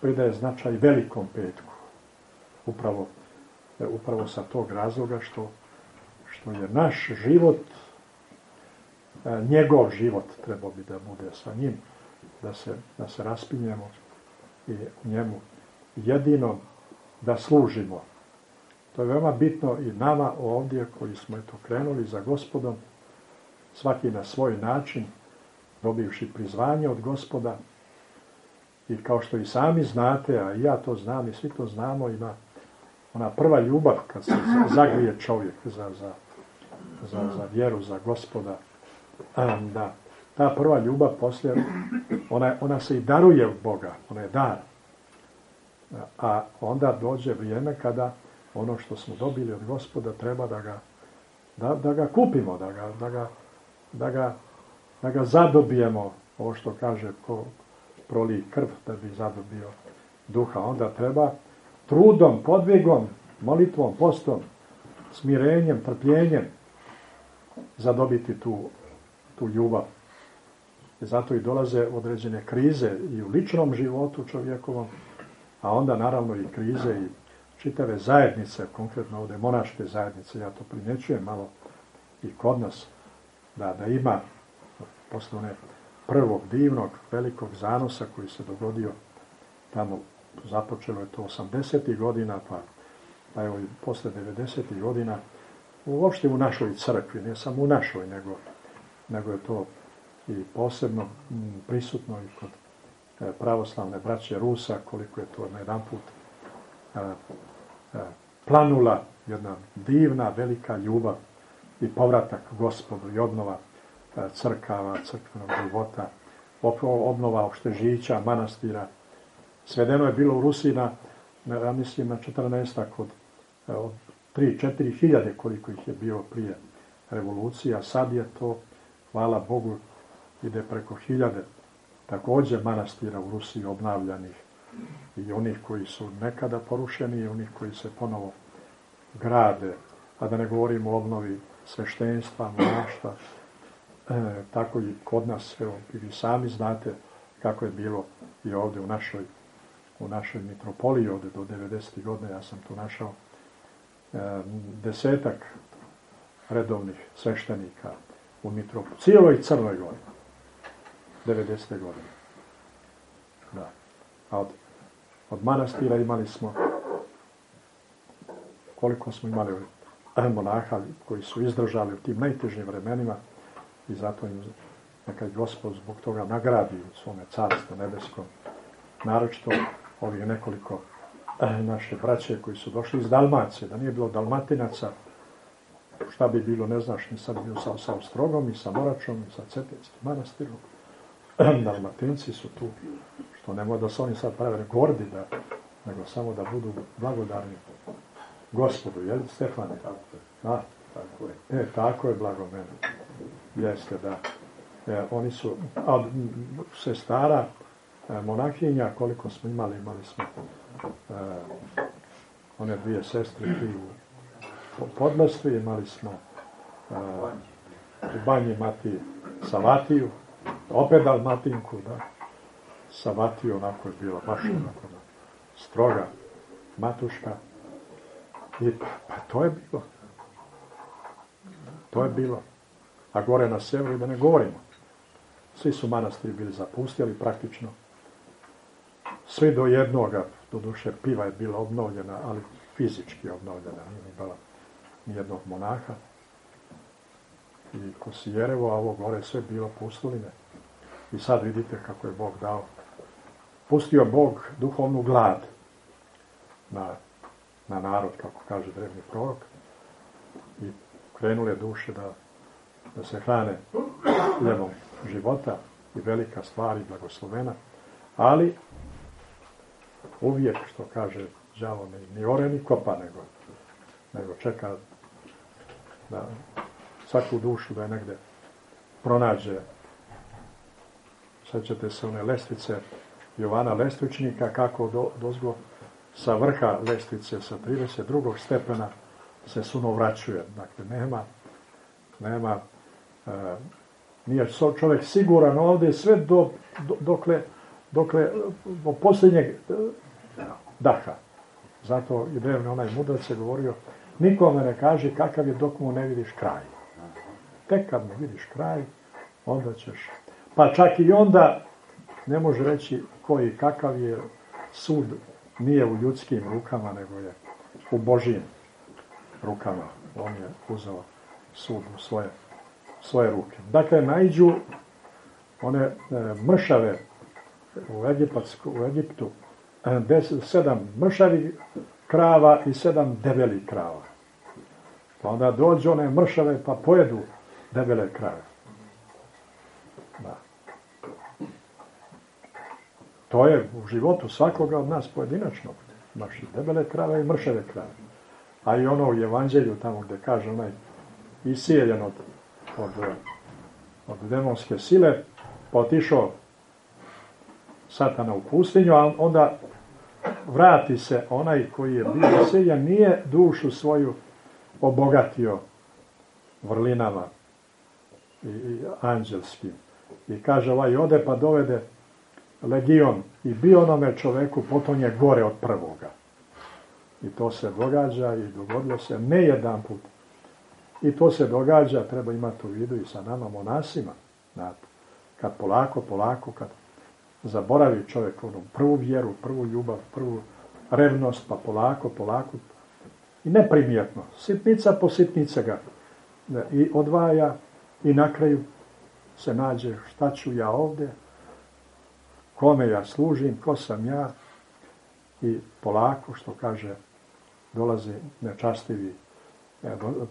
pridaje značaj velikom petku? Upravo, e, upravo sa tog razloga što, što je naš život E, njegov život trebao bi da bude sa njim, da se, da se raspinjemo i njemu jedino da služimo. To je veoma bitno i nama ovdje koji smo eto krenuli za gospodom, svaki na svoj način, dobivši prizvanje od gospoda. I kao što i sami znate, a i ja to znam i svi to znamo, ima ona prva ljubav kad se zagrije čovjek za, za, za, za vjeru, za gospoda, da ta prva ljubav poslije, ona, ona se i daruje od Boga, ona je dar. A onda dođe vrijeme kada ono što smo dobili od gospoda treba da ga, da, da ga kupimo, da ga, da, ga, da, ga, da ga zadobijemo, ovo što kaže ko proli krv da bi zadobio duha. Onda treba trudom, podvigom, molitvom, postom, smirenjem, trpljenjem zadobiti tu tu ljubav. I zato i dolaze određene krize i u ličnom životu čovjekovom, a onda naravno i krize i čitave zajednice, konkretno ovdje monaške zajednice, ja to primjećujem malo i kod nas, da, da ima posle one prvog divnog, velikog zanosa koji se dogodio tamo, započelo je to 80. godina, pa, pa evo i posle 90. godina, uopšte u našoj crkvi, ne samo u našoj, nego nego je to i posebno prisutno i kod e, pravoslavne braće Rusa, koliko je to na jedan put e, e, planula jedna divna, velika ljubav i povratak gospodu i obnova crkava, crkvenog života, obnova opštežića, manastira. Svedeno je bilo u Rusiji na, ja mislim, na 14 od, od 3-4 hiljade koliko ih je bio prije revolucija. Sad je to hvala Bogu, ide preko hiljade također manastira u Rusiji obnavljanih i onih koji su nekada porušeni i onih koji se ponovo grade, a da ne govorimo o obnovi sveštenstva, monaštva, e, tako i kod nas, evo, i vi sami znate kako je bilo i ovdje u našoj, u našoj mitropoliji ovdje do 90. godine, ja sam tu našao e, desetak redovnih sveštenika u mitropoliji, cijeloj Crnoj Gori, 90. godine. Da. A od, od manastira imali smo koliko smo imali monaha koji su izdržali u tim najtežim vremenima i zato im neka gospod zbog toga nagradi u svome carstvu nebeskom. Naročito ovih nekoliko eh, naše braće koji su došli iz Dalmacije, da nije bilo Dalmatinaca, šta bi bilo, ne znaš, ni sad bio sa, sa Ostrogom i sa Moračom i sa Cetinskim manastirom. [clears throat] Dalmatinci su tu, što ne da se oni sad prave gordi, da, nego samo da budu blagodarni gospodu, jel Stefane? Tako tako je. E, tako je, blago mene. Jeste, da. E, oni su, a sestara, e, monahinja, koliko smo imali, imali smo e, one dvije sestre tu u podmestvi, imali smo e, u banji mati Savatiju, opet Dalmatinku, da. Savatiju, onako je bila baš onako da, stroga matuška. I pa, pa to je bilo. To je bilo. A gore na sjeveru da ne govorimo. Svi su manastiri bili zapustili praktično. Svi do jednoga, do duše piva je bila obnovljena, ali fizički obnovljena, nije ni bila nijednog monaha. I Kosijerevo, a ovo gore sve bilo pustoline. I sad vidite kako je Bog dao. Pustio Bog duhovnu glad na, na narod, kako kaže drevni prorok. I krenule duše da da se hrane ljemom života i velika stvar i blagoslovena, ali uvijek, što kaže đavo, ni ore ni kopa, nego, nego čeka da svaku dušu da je negde pronađe. Sjećate se one lestvice Jovana Lestvičnika, kako do, dozgo sa vrha lestvice, sa 32. stepena se suno vraćuje. Dakle, nema, nema E, nije čovjek siguran ovdje sve do, dokle, dokle do posljednjeg e, daha. Zato drevni onaj mudrac je govorio nikome ne kaže kakav je dok mu ne vidiš kraj. Tek mu vidiš kraj, onda ćeš. Pa čak i onda ne može reći koji kakav je sud nije u ljudskim rukama, nego je u Božijim rukama. On je uzeo sud u svoje svoje ruke. Dakle, najđu one e, mršave u, Egipatsku, u Egiptu, e, deset, sedam mršavi krava i sedam debeli krava. Pa onda dođu one mršave pa pojedu debele krave. Da. To je u životu svakoga od nas pojedinačno. Naši debele krave i mršave krave. A i ono u evanđelju tamo gdje kaže onaj isijeljen od od, od demonske sile, pa otišao satana u pustinju, a onda vrati se onaj koji je bio seljan, nije dušu svoju obogatio vrlinama i, i anđelskim. I kaže ovaj ode pa dovede legion i bio onome čoveku potom je gore od prvoga. I to se događa i dogodilo se ne jedan put, i to se događa, treba imati u vidu i sa nama monasima. Znate, kad polako, polako, kad zaboravi čovjek onu prvu vjeru, prvu ljubav, prvu revnost, pa polako, polako, i neprimjetno, sitnica po sitnice ga i odvaja i na kraju se nađe šta ću ja ovdje, kome ja služim, ko sam ja i polako, što kaže, dolazi nečastivi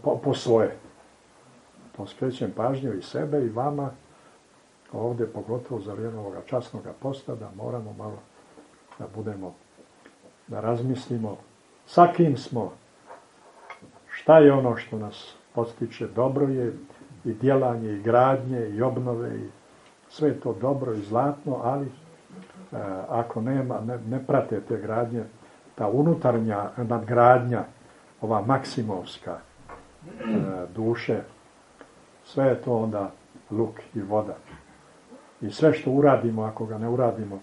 po, po svoje. To skrećem pažnju i sebe i vama, ovdje pogotovo za vrijeme ovoga časnog posta, da moramo malo da budemo, da razmislimo sa kim smo, šta je ono što nas postiče, dobro je i djelanje i gradnje i obnove i sve je to dobro i zlatno, ali e, ako nema, ne, ne prate te gradnje, ta unutarnja nadgradnja, ova maksimovska e, duše, sve je to onda luk i voda. I sve što uradimo, ako ga ne uradimo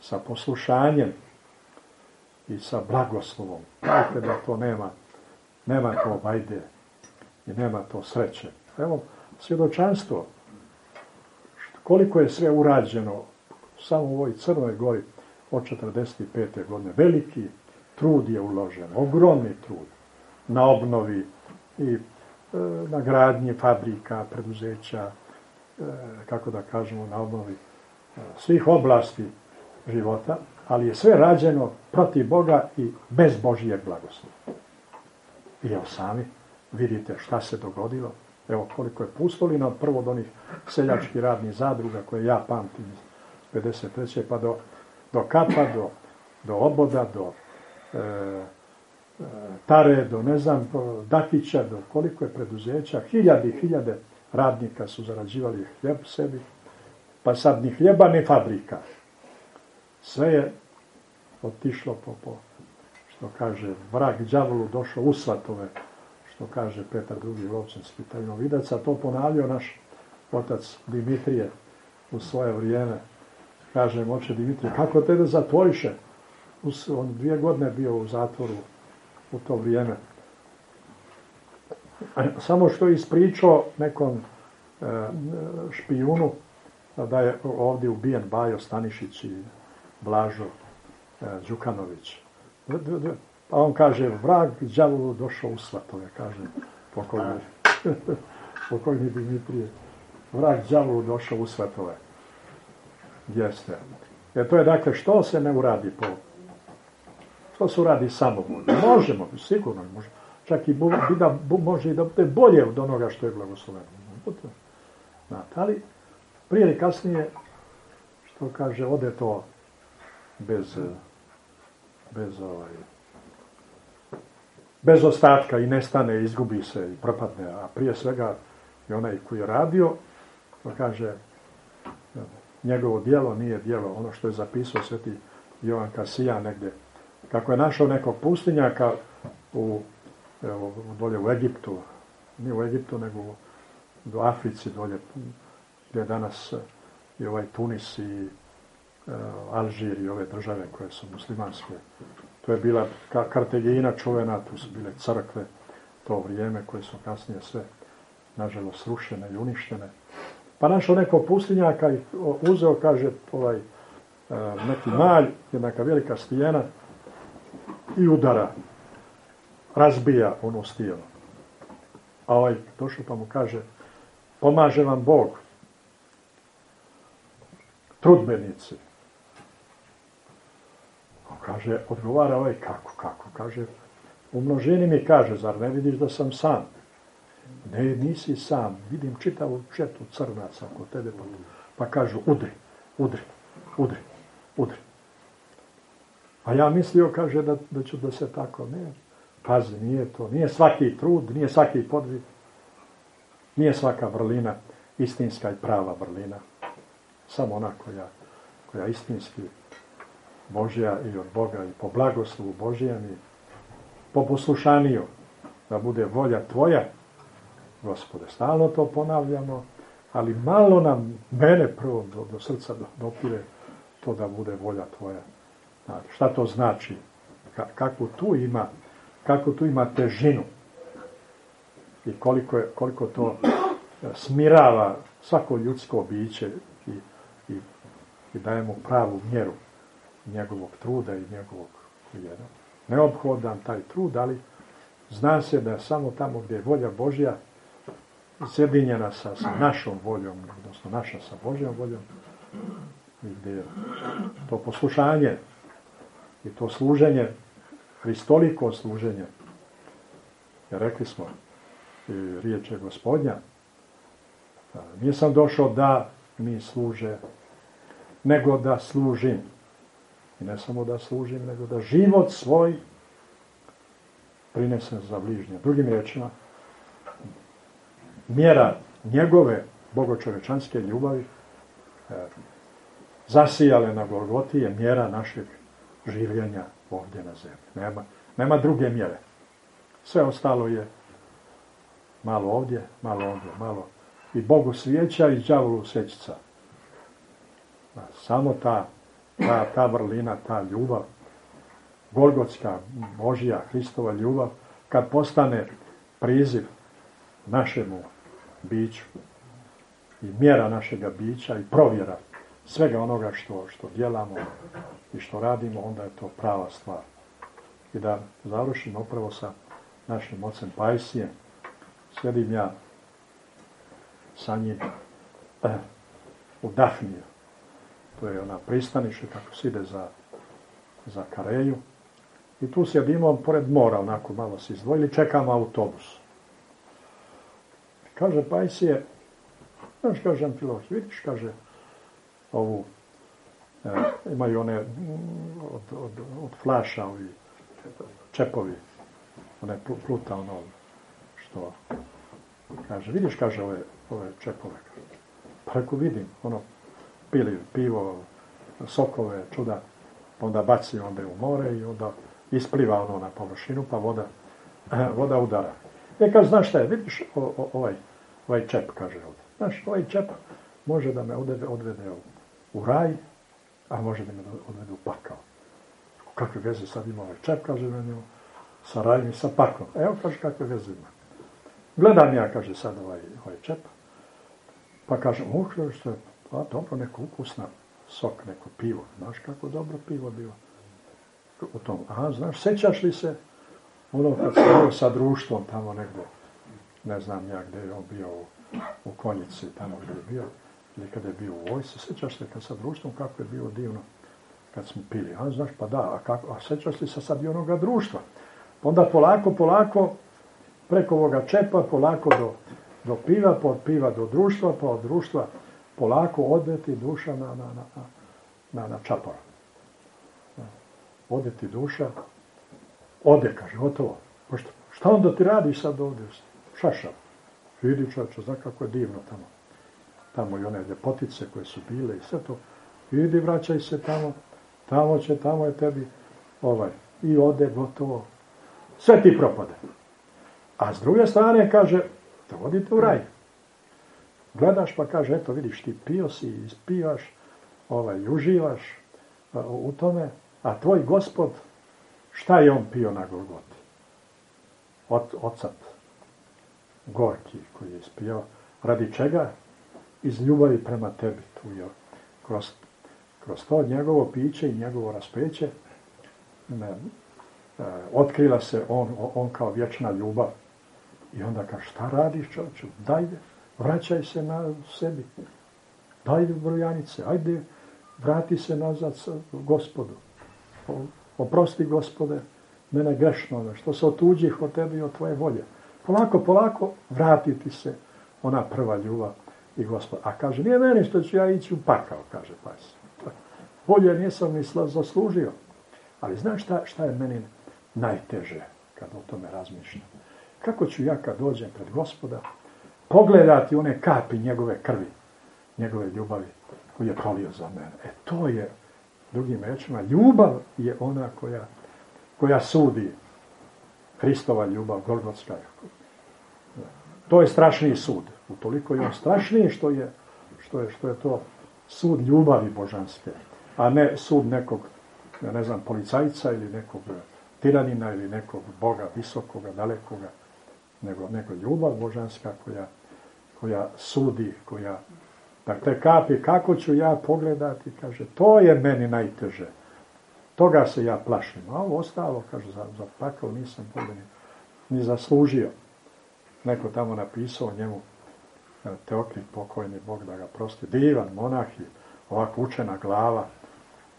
sa poslušanjem i sa blagoslovom, znate da to nema, nema to vajde i nema to sreće. Evo, svjedočanstvo, koliko je sve urađeno samo u ovoj Crnoj gori od 45. godine. Veliki trud je uložen, ogromni trud na obnovi i e, na gradnji fabrika, preduzeća, e, kako da kažemo, na obnovi e, svih oblasti života, ali je sve rađeno protiv Boga i bez Božijeg blagoslova. I evo sami vidite šta se dogodilo. Evo koliko je pustolina prvo od onih seljačkih radnih zadruga koje ja pamtim iz 53. pa do, do Kapa, do, do Oboda, do e, e, Tare, do ne znam, Dakića, do koliko je preduzeća, hiljade i hiljade radnika su zarađivali hljeb sebi, pa sad ni hljeba, ni fabrika. Sve je otišlo po, po što kaže, vrag đavolu došao u svatove, što kaže Petar II. Lovčanski tajnovidac, a to ponavljao naš otac Dimitrije u svoje vrijeme. Kaže, oče Dimitrije, kako te da zatvoriše? On dvije godine bio u zatvoru u to vrijeme. Samo što je ispričao nekom e, špijunu da je ovdje ubijen Bajo Stanišić i Blažo e, Đukanović. Pa on kaže, vrag đavolu došao u svatove, kaže pokojni, [laughs] pokojni Dimitrije. Vrag đavolu došao u svatove. Jeste. Jer to je dakle, što se ne uradi po... Što se uradi samovoljno? Možemo, sigurno može. Čak i bu, da, bu, može i da bude bolje od onoga što je blagosloveno. Znate, ali prije ili kasnije, što kaže, ode to bez, bez ovaj, bez ostatka i nestane, izgubi se i propadne, a prije svega i onaj koji je radio, pa kaže, njegovo dijelo nije dijelo, ono što je zapisao sveti Jovan Kasija negdje, kako je našao nekog pustinjaka u, evo, dolje u Egiptu, nije u Egiptu, nego do Africi, dolje, gdje je danas i ovaj Tunis i uh, Alžir i ove države koje su muslimanske, to je bila Kartegina čuvena, tu su bile crkve, to vrijeme koje su kasnije sve, nažalost, srušene i uništene. Pa našao neko pustinjaka i uzeo, kaže, ovaj, e, neki malj, jednaka velika stijena i udara, razbija onu stijenu. A ovaj došao pa mu kaže, pomaže vam Bog, trudbenici, Kaže, odgovara ovaj, kako, kako? Kaže, u množini mi kaže, zar ne vidiš da sam sam? Ne, nisi sam, vidim čitavu četu crnaca oko tebe, pa, pa kažu, udri, udri, udri, udri. A ja mislio, kaže, da, da ću da se tako, ne, pazi, nije to, nije svaki trud, nije svaki podvig, nije svaka vrlina istinska i prava vrlina, samo ona koja, koja istinski Božja i od Boga i po blagoslovu Božijem i po poslušaniju da bude volja Tvoja, Gospode, stalno to ponavljamo, ali malo nam, mene prvo do, do srca dopire to da bude volja Tvoja. Znači, šta to znači? Ka, kako tu ima, kako tu ima težinu i koliko, je, koliko to smirava svako ljudsko biće i, i, i daje mu pravu mjeru njegovog truda i njegovog jedan. Neophodan taj trud, ali zna se da samo tamo gdje je volja Božja sjedinjena sa, sa našom voljom, odnosno naša sa Božjom voljom, gdje je to poslušanje i to služenje, hristoliko služenje, jer rekli smo, riječ je gospodnja, nisam došao da mi služe, nego da služim. I ne samo da služim, nego da život svoj prinesem za bližnje. Drugim riječima, mjera njegove bogočovečanske ljubavi zasijale na Golgoti je mjera našeg življenja ovdje na zemlji. Nema, nema druge mjere. Sve ostalo je malo ovdje, malo ovdje, malo i Bogu svijeća i đavolu svećica. Samo ta, ta, ta vrlina, ta ljubav, Golgotska, Božja, Hristova ljubav, kad postane priziv našemu biću i mjera našega bića i provjera svega onoga što, što djelamo i što radimo, onda je to prava stvar. I da završimo upravo sa našim ocem Pajsijem. Sjedim ja sa njim eh, u Dafniju. To je ona pristanište kako se ide za, za Kareju. I tu sjedimo pored mora, onako malo se izdvojili, čekamo autobus. Kaže Pajsije, znaš, kaže Amfiloš, vidiš, kaže, ovu, e, imaju one mm, od, od, od flaša, ovi čepovi, one pluta, ono, što, kaže, vidiš, kaže, ove, ove čepove. Pa ako vidim, ono, pili pivo, sokove, čuda, onda baci onda u more i onda ispliva ono na površinu, pa voda, voda udara. E, kaže, znaš šta je, vidiš ovaj, ovaj čep, kaže ovdje. Znaš, ovaj čep može da me odvede, odvede u, raj, a može da me odvede u pakao. Kakve veze sad ima ovaj čep, kaže na sa rajem i sa pakom. Evo, kaže, kakve veze ima. Gledam ja, kaže sad ovaj, ovaj čep, pa kažem, uh, što je, pa dobro, neko ukusna sok, neko pivo. Znaš kako dobro pivo bilo u tom. Aha, znaš, sećaš li se ono kad se sa društvom tamo negdje, ne znam ja gdje je on bio u, u Konjici, tamo gdje je bio, ili kada je bio u vojsi, sećaš se kad sa društvom kako je bilo divno kad smo pili. A znaš, pa da, a, kako, a sećaš li se sad i onoga društva? Onda polako, polako, preko ovoga čepa, polako do, do piva, pa od piva do društva, pa od društva polako odveti duša na, na, na, na, na čapora. Odeti duša, ode, kaže, gotovo. Pa šta, onda ti radiš sad ovdje? Šašav. Vidi čovječe, zna kako je divno tamo. Tamo i one ljepotice koje su bile i sve to. Idi, vraćaj se tamo, tamo će, tamo je tebi ovaj. I ode, gotovo. Sve ti propade. A s druge strane kaže, da vodite u raj. Gledaš pa kaže, eto vidiš ti pio si, ispivaš, ovaj, uživaš u tome, a tvoj gospod, šta je on pio na Golgoti? Ot, ocat, gorki koji je ispio, radi čega? Iz ljubavi prema tebi. Tu je, kroz, kroz to njegovo piće i njegovo raspeće ne, e, otkrila se on, on kao vječna ljubav i onda kaže, šta radiš čovječe? Dajde, vraćaj se na sebi. Dajde brojanice, ajde, vrati se nazad gospodu. Oprosti gospode, mene grešno, što se otuđih od tebe i od tvoje volje. Polako, polako vratiti se ona prva ljubav i gospod. A kaže, nije meni što ću ja ići u pakao, kaže pas. Bolje nisam ni zaslužio. Ali znaš šta, šta je meni najteže kad o tome razmišljam? Kako ću ja kad dođem pred gospoda pogledati one kapi njegove krvi, njegove ljubavi koji je prolio za mene. E to je, drugim rečima, ljubav je ona koja, koja sudi. Hristova ljubav, Golgotska. To je strašniji sud. Utoliko je on strašniji što je, što je, što je to sud ljubavi božanske, a ne sud nekog, ne znam, policajca ili nekog tiranina ili nekog Boga visokoga, dalekoga nego, nego ljubav božanska koja, koja sudi, koja... Dakle, kapi, kako ću ja pogledati, kaže, to je meni najteže. Toga se ja plašim. A ovo ostalo, kaže, za, za pakao nisam Boga ni, zaslužio. Neko tamo napisao njemu, e, Teokrit pokojni, Bog da ga prosti, divan monah i ovako učena glava,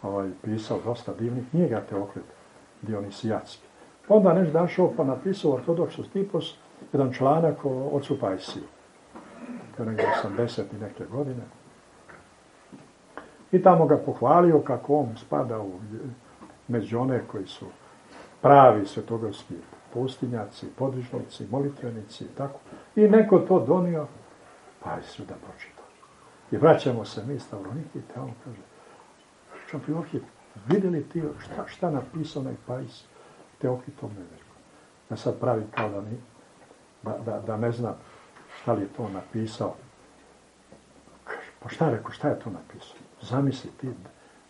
ovaj, pisao dosta divnih knjiga Teokrit, Dionisijatski. Onda neš dašao pa napisao ortodoksus tipos, jedan članak o ocu Pajsiju. To je negdje 80 i neke godine. I tamo ga pohvalio kako on spada u, među one koji su pravi svetogorski pustinjaci, podvižnici, molitvenici i tako. I neko to donio, Pajsiju da pročita. I vraćamo se mi Stavroniki, te on kaže, Čampilohije, vidjeli ti šta, šta napisao onaj Pajs Teohitom Nedeljko? Da sad pravi kao da, ni, da, da, da ne zna šta li je to napisao. Kaže, pa šta rekao, šta je to napisao? Zamisli ti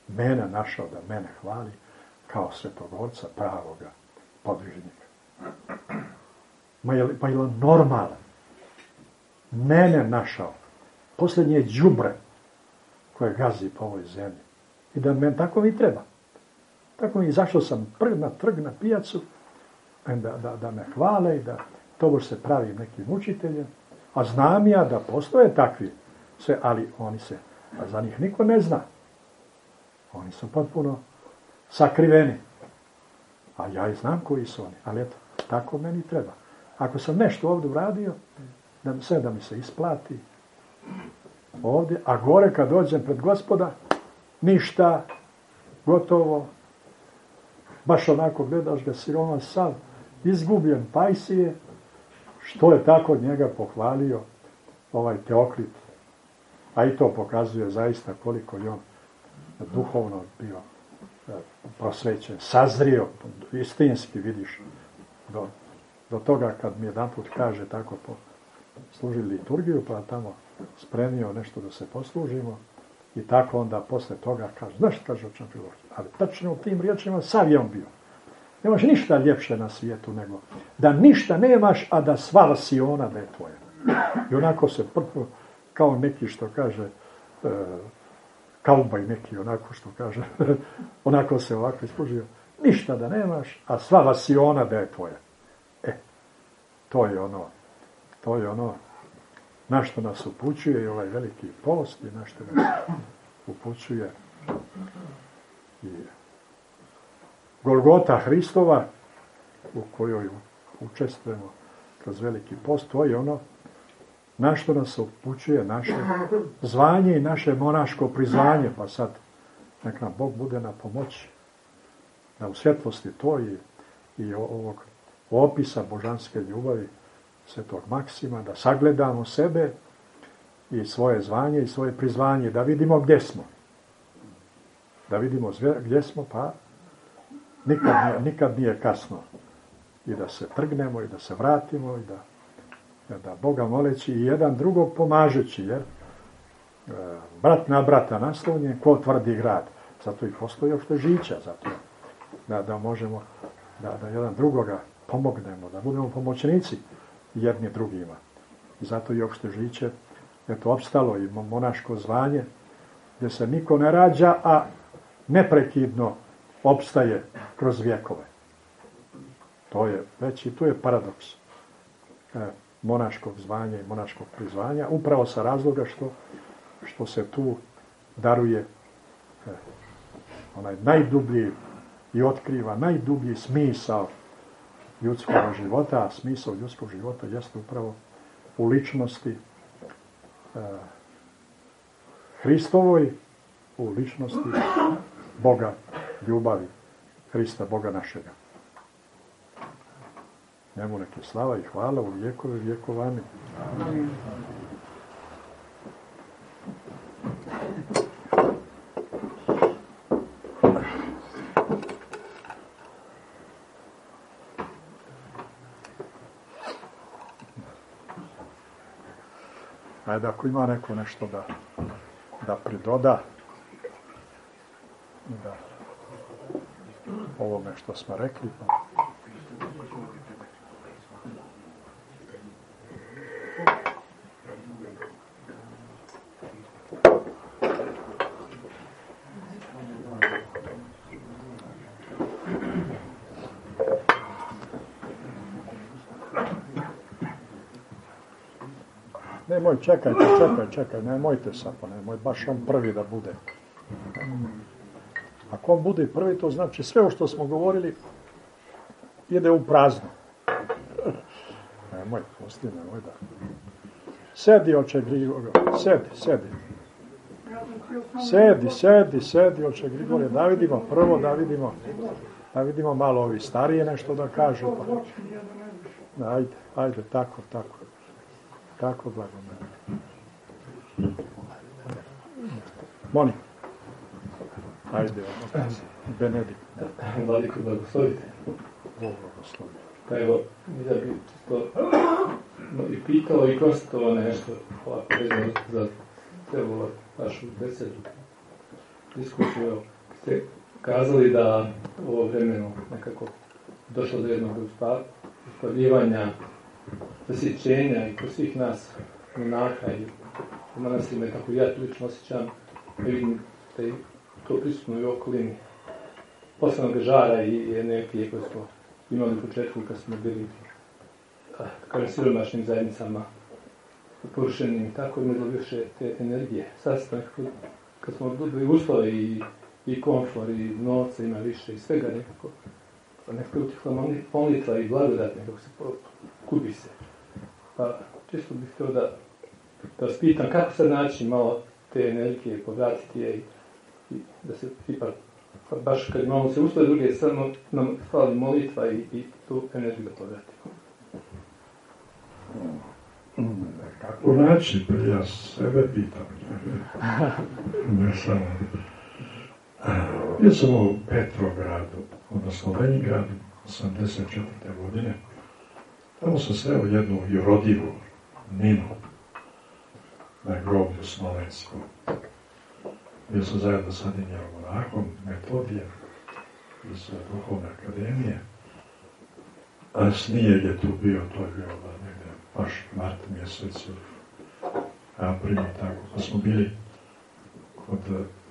mene našao da mene hvali kao svetogorca pravoga podvižnika. Ma je pa je normalan? Mene našao. Posljednje je džubre koje gazi po ovoj zemlji. I da men tako mi treba. Tako mi zašto sam prv na trg, na pijacu, da, da, da me hvale i da to se pravi nekim učiteljem. A znam ja da postoje takvi, sve, ali oni se, a za njih niko ne zna. Oni su potpuno sakriveni. A ja i znam koji su oni. Ali eto, tako meni treba. Ako sam nešto ovdje uradio, da mi, sve da mi se isplati ovdje, a gore kad dođem pred gospoda, ništa, gotovo, baš onako gledaš ga siroma sav, izgubljen pajsije, što je tako njega pohvalio ovaj Teokrit. A i to pokazuje zaista koliko je on duhovno bio e, prosvećen, sazrio, istinski vidiš, do, do toga kad mi jedan put kaže tako po služi liturgiju, pa tamo spremio nešto da se poslužimo i tako onda posle toga kaže, znaš kaže očan ali tačno u tim riječima sav je on bio. Nemaš ništa ljepše na svijetu nego da ništa nemaš, a da sva ona da je tvoja. I onako se prvo, kao neki što kaže, e, kaubaj neki, onako što kaže, [laughs] onako se ovako ispružio, ništa da nemaš, a sva ona da je tvoja. E, to je ono, to je ono na što nas upućuje i ovaj veliki post i na što nas upućuje i Golgota Hristova u kojoj učestvujemo kroz veliki post, to je ono na što nas upućuje naše zvanje i naše monaško prizvanje, pa sad nek nam Bog bude na pomoć da u svjetlosti to i, i ovog opisa božanske ljubavi svetog Maksima, da sagledamo sebe i svoje zvanje i svoje prizvanje, da vidimo gdje smo. Da vidimo gdje smo, pa nikad nikad nije kasno. I da se trgnemo i da se vratimo i da, da Boga moleći i jedan drugog pomažući, jer e, brat na brata naslonjen, ko tvrdi grad. Zato i postoji opšte žića, zato da, da možemo da, da jedan drugoga pomognemo, da budemo pomoćnici jedni drugima. I zato i opšte žiće je to opstalo i monaško zvanje, gdje se niko ne rađa, a neprekidno opstaje kroz vjekove. To je, već i tu je paradoks e, monaškog zvanja i monaškog prizvanja, upravo sa razloga što, što se tu daruje e, onaj najdublji i otkriva najdublji smisao ljudskog života, a smisao ljudskog života jeste upravo u ličnosti e, Hristovoj, u ličnosti Boga ljubavi, Hrista Boga našega. Njemu neke slava i hvala u vijekove vjekovani. Amen. Ajde, ako ima neko nešto da, da pridoda, da ovome što smo rekli, pa Nemoj, čekajte, čekaj, čekaj, nemojte sad, pa nemoj baš on prvi da bude. On bude prvi, to znači sve o što smo govorili ide u prazno. Nemoj, pusti, nemoj da. Sedi, oče Grigorije, sedi, sedi. Sedi, sedi, sedi, oče Grigorije, da vidimo prvo, da vidimo, da vidimo malo ovi starije nešto da kažu. Pa. Ajde, ajde, tako, tako. Tako blago Molim. Ajde, Benedikt. Vladiko, blagoslovite. Bog blagoslovi. Pa evo, ja bih čisto i pitao i konstatovao nešto ovako vezano za celu vašu besedu, diskusiju. Evo, ste kazali da ovo vremeno nekako došlo do jednog uspavljivanja, zasjećenja i kod svih nas monaha i u manastima, kako ja tu lično osjećam, vidim da je to prisutno u okolini posebnog žara i energije koje smo imali u početku kad smo bili kažem, siromašnim zajednicama porušenim, tako imamo više te energije. Sad smo kad smo dobili uslove i, i komfor i novca ima više i svega nekako, nekako je utihla molitva i blagodat, nekako se kubi se. Pa čisto bih htio da, da vas pitam kako sad naći malo te energije, povratiti je i da se ipak pa baš kad imamo se uslove druge, samo nam fali molitva i, i tu energiju da povratimo. Kako naći? Pa ja sebe pitam. ne samo. Ja sam u Petrogradu, odnosno Leningradu, 84. godine. Tamo sam sreo jednu jurodivu Ninu na groblju Smolenskom. Bio sam zajedno sa Dinjerom monakom, metodijem iz Duhovne akademije. A snijeg je tu bio, to je bilo da negdje baš mart mjesec ili april tako. Pa smo bili kod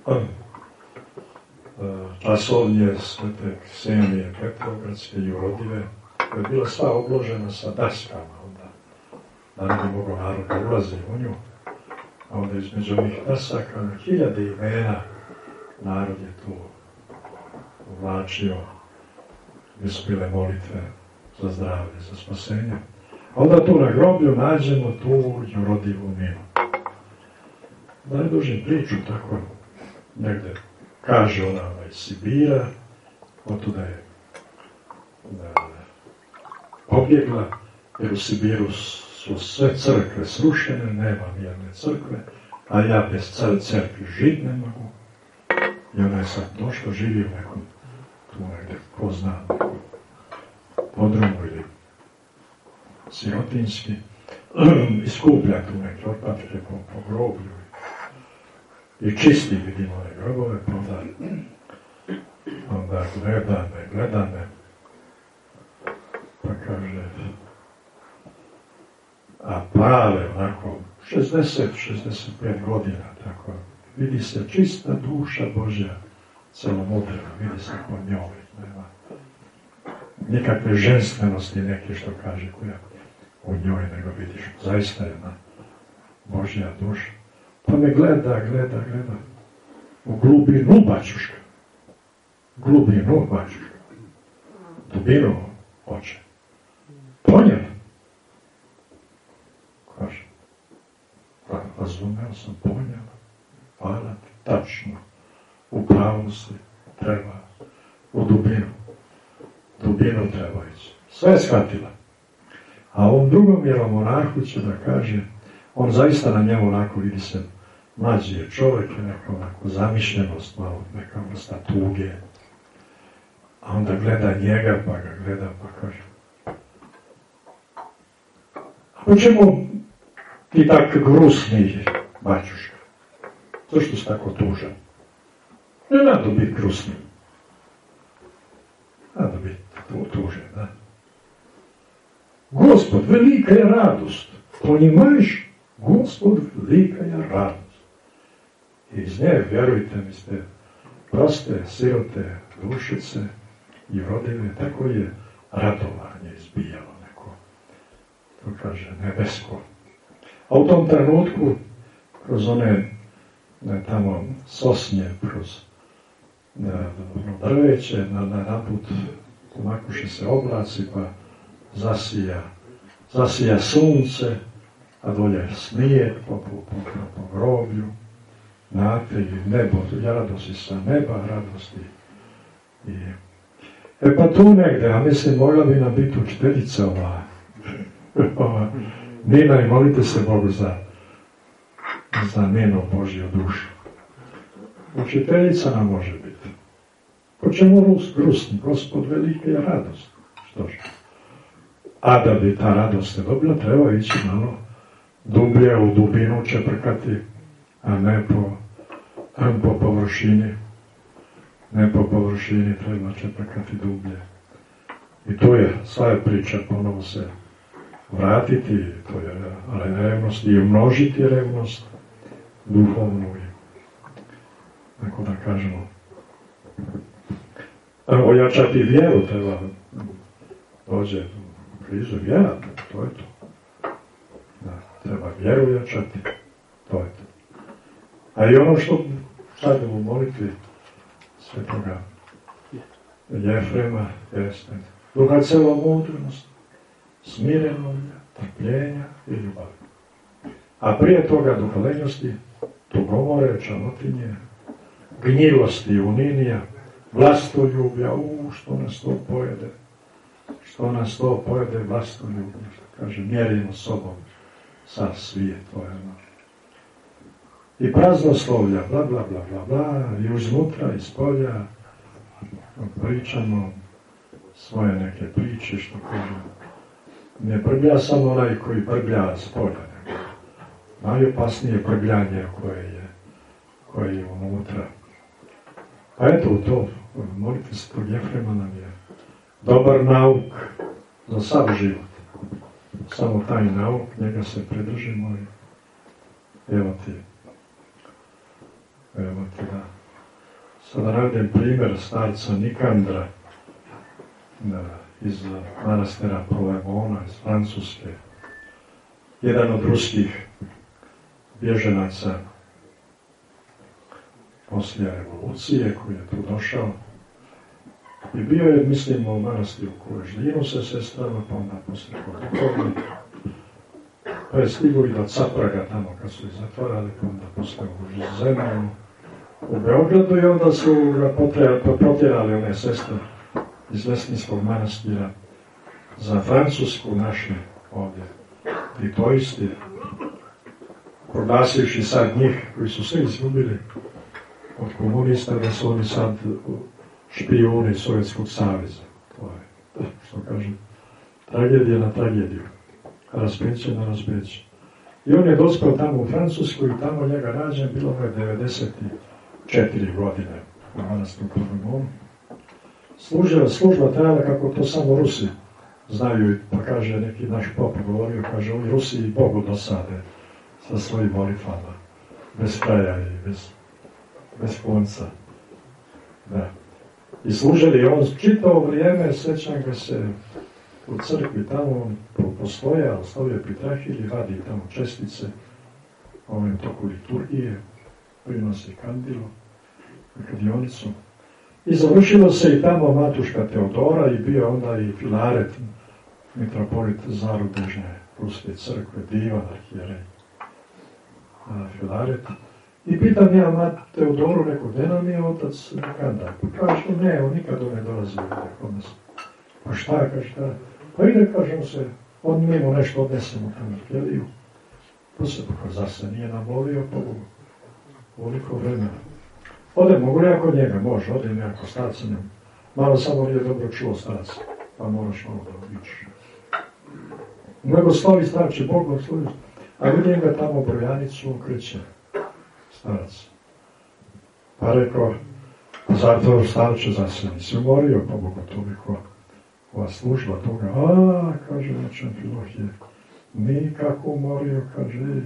uh, časovnje Svete Ksenije Petrovgradske i Urodive, koja je bila sva obložena sa daskama onda. Bi mogao narod da ulazi u nju a onda između ovih dasaka hiljade imena narod je tu uvlačio gdje su bile molitve za zdravlje, za spasenje. A onda tu na groblju nađemo tu jurodivu minu. Da ne dužim priču, tako negde kaže ona iz Sibira, otuda je da, pobjegla, jer u Sibiru su sve crkve srušene, nema nijedne crkve, a ja bez crkve živit ne mogu. I ona je sad došla, živi u nekom, tu negdje, ko zna, nekom podrumu ili sirotinski, [clears throat] i skuplja tu neke otpadke po, po groblju i čisti vidimo ove grobove, pa onda, onda gleda me, gleda me, pa kaže, a prave, onako, 60-65 godina, tako, vidi se čista duša Božja, celomudrena, vidi se po njoj, nema nikakve ženstvenosti neke što kaže koja u njoj, nego vidiš, zaista jedna Božja duša. Pa me gleda, gleda, gleda, u glubinu bačuška, glubinu bačuška, dubinu oče. Ponijela. Kaže, pa razumeo sam, ponijela. Hvala ti, tačno. U pravu si, treba. U dubinu. Dubinu treba ići. Sve je shvatila. A ovom drugom monahu će da kaže, on zaista na njemu onako vidi se mlađi je čovjek, je neka onako zamišljenost, malo neka vrsta tuge. A onda gleda njega, pa ga gleda, pa kaže, čemu ti tak grusni, bačuška? Zašto si tako tužan? Ne nado biti grusni. Nado biti tužan, da? Gospod, velika je radost. Poнимаешь? Gospod, velika je radost. I iz nje, vjerujte mi ste, proste, sirote, dušice i rodive, tako je radovanje izbijalo neko, to kaže, nebesko. A u tom trenutku, kroz one ne, tamo sosnje, kroz ne, drveće, na, na naput pomakuše se oblaci, pa zasija, zasija sunce, a dolje smije po, po, po, po groblju, znate, nebo, radosti sa neba, radosti. I, e pa tu negde, a mislim, mogla bi nam biti učiteljica ova, [laughs] ova Nina i molite se Bogu za, za njenu Božju dušu. Učiteljica nam može biti. Po čemu rus, grusni? Gospod je radost. Što što? A da bi ta radost se dobila, treba ići malo dublje u dubinu čeprkati, a ne po, po površini. Ne po površini treba čeprkati dublje. I to je, sva je priča ponovo se vratiti, to je revnost i umnožiti revnost duhovnu i tako da kažemo ojačati vjeru treba dođe krizu vjera, to je to. Da, treba vjeru jačati, to je to. A i ono što sad u molitvi svetoga Jefrema jeste duha celo mudrnost, smirenog, trpljenja i ljubavi. A prije toga duha lenjosti, tugomore, čanotinje, gnjivosti, uninija, vlastoljublja, u, što nas to pojede, što nas to pojede vlastoljublja, što kaže, mjerimo sobom sa svijet. I praznoslovlja, bla, bla, bla, bla, bla, i uznutra, iz polja, pričamo svoje neke priče, što kaže, ne prblja samo onaj koji prblja s najopasnije prbljanje koje je, koje je unutra. Pa eto u to, molite se tog Jefrema nam je dobar nauk za sav život. Samo taj nauk, njega se pridržimo i evo ti. Evo ti da. Sada radim primjer starca Nikandra da, iz manastera Prolegona iz Francuske. Jedan od ruskih bježenaca poslije revolucije koji je tu došao. I bio je, mislim, u manastiru Kuleždinu sa sestrama, pa onda poslije Kodukovni. Pa je stigu i do Capraga tamo kad su ih zatvarali, pa onda poslije u Zemlju, u Beogradu i onda su ga potjerali one sestre iz Lesninskog manastira za Francusku naše ovdje titoisti, proglasivši sad njih koji su sve izgubili od komunista da su oni sad špijuni Sovjetskog saveza. To je, što kažem, tragedija na tragediju, raspeće na raspeće. I on je dospio tamo u Francusku i tamo njega rađen, bilo mu je 94 godine u manastiru Klavemonu. Služila, služba trajala kako to samo Rusi znaju, pa kaže neki naš pop govorio, kaže, oni Rusi i Bogu dosade sa svojim molitvama, bez kraja i bez bez konca. Da. I služili on čitavo vrijeme, sećam ga se u crkvi tamo postoja, ostavio pitrahilj vadi tamo čestice ovim toku liturgije, prinosi kandilo, kadionicu. I završilo se i tamo Matuška Teodora i bio onda i Filaret, mitropolit Zarudežne Ruske crkve, divan arhijerej. Filaret. I pitam ja mat Teodoru, neko, gdje nam je otac kada? Pa kaže, ne, on nikad ne dolazi kod nas. Pa šta, kaže, šta? Pa ide, kažem se, on njemu nešto odnesemo tamo keliju. Pa se pa zase nije nam volio, pa koliko vremena. Ode, mogu li ako njega? Može, ode mi ako starca njemu. Malo samo nije dobro čuo starca, pa moraš malo da vidiš. Nego slovi starče, Bog slovi. A vidim ga tamo brojanicu okreće starac. Pa rekao, zato starče za se nisi umorio, pa Boga toliko ova služba toga, a, kaže Očan Filohije, nikako umorio, kaže,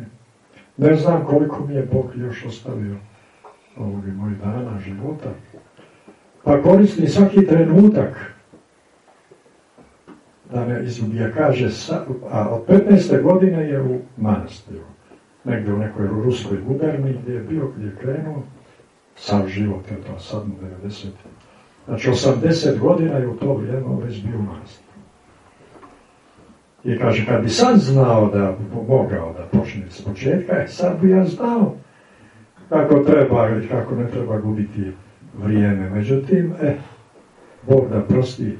ne znam koliko mi je Bog još ostavio ovog mojih dana života. Pa koristim svaki trenutak da me izubija, kaže, a od 15. godine je u manastiru negdje u nekoj ruskoj guberni gdje je bio, gdje je krenuo, sam život je to sad u 90. Znači 80 godina je u to vrijeme već bio manastir. I kaže, kad bi sad znao da mogao da počne s početka, e, sad bi ja znao kako treba i kako ne treba gubiti vrijeme. Međutim, e, Bog da prosti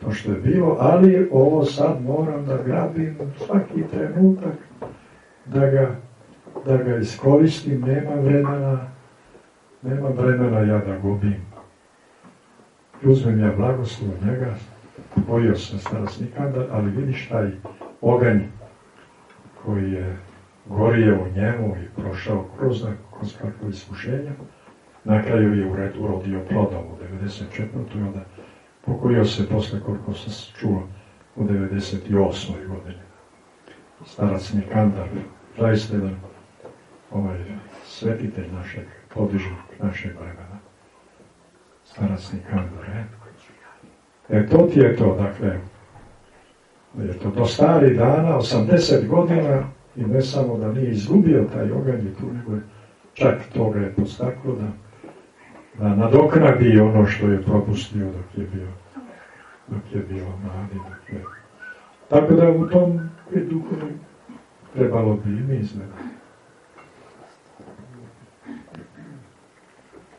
to što je bilo, ali ovo sad moram da grabim svaki trenutak, da ga da ga iskoristim, nema vremena Nemam vremena ja da gubim. Uzmem ja blagoslov njega, bojio sam starostnika, ali vidiš taj oganj koji je gorio u njemu i prošao kroz, kroz kakvo iskušenja, na kraju je urodio plodom u 94. i onda pokojio se posle koliko sam čuo u 98. godini. Starac Nikandar, zaista jedan ovaj svetitelj našeg, podižnog našeg vremena. Starac Nikandar, e? E, to ti je to, dakle, je to do stari dana, 80 godina, i ne samo da nije izgubio taj oganj tu, nego je čak toga je postaklo da, da nadoknadi ono što je propustio dok je bio dok je bio mladi. Je... Tako da u tom duhu trebalo bi i mi.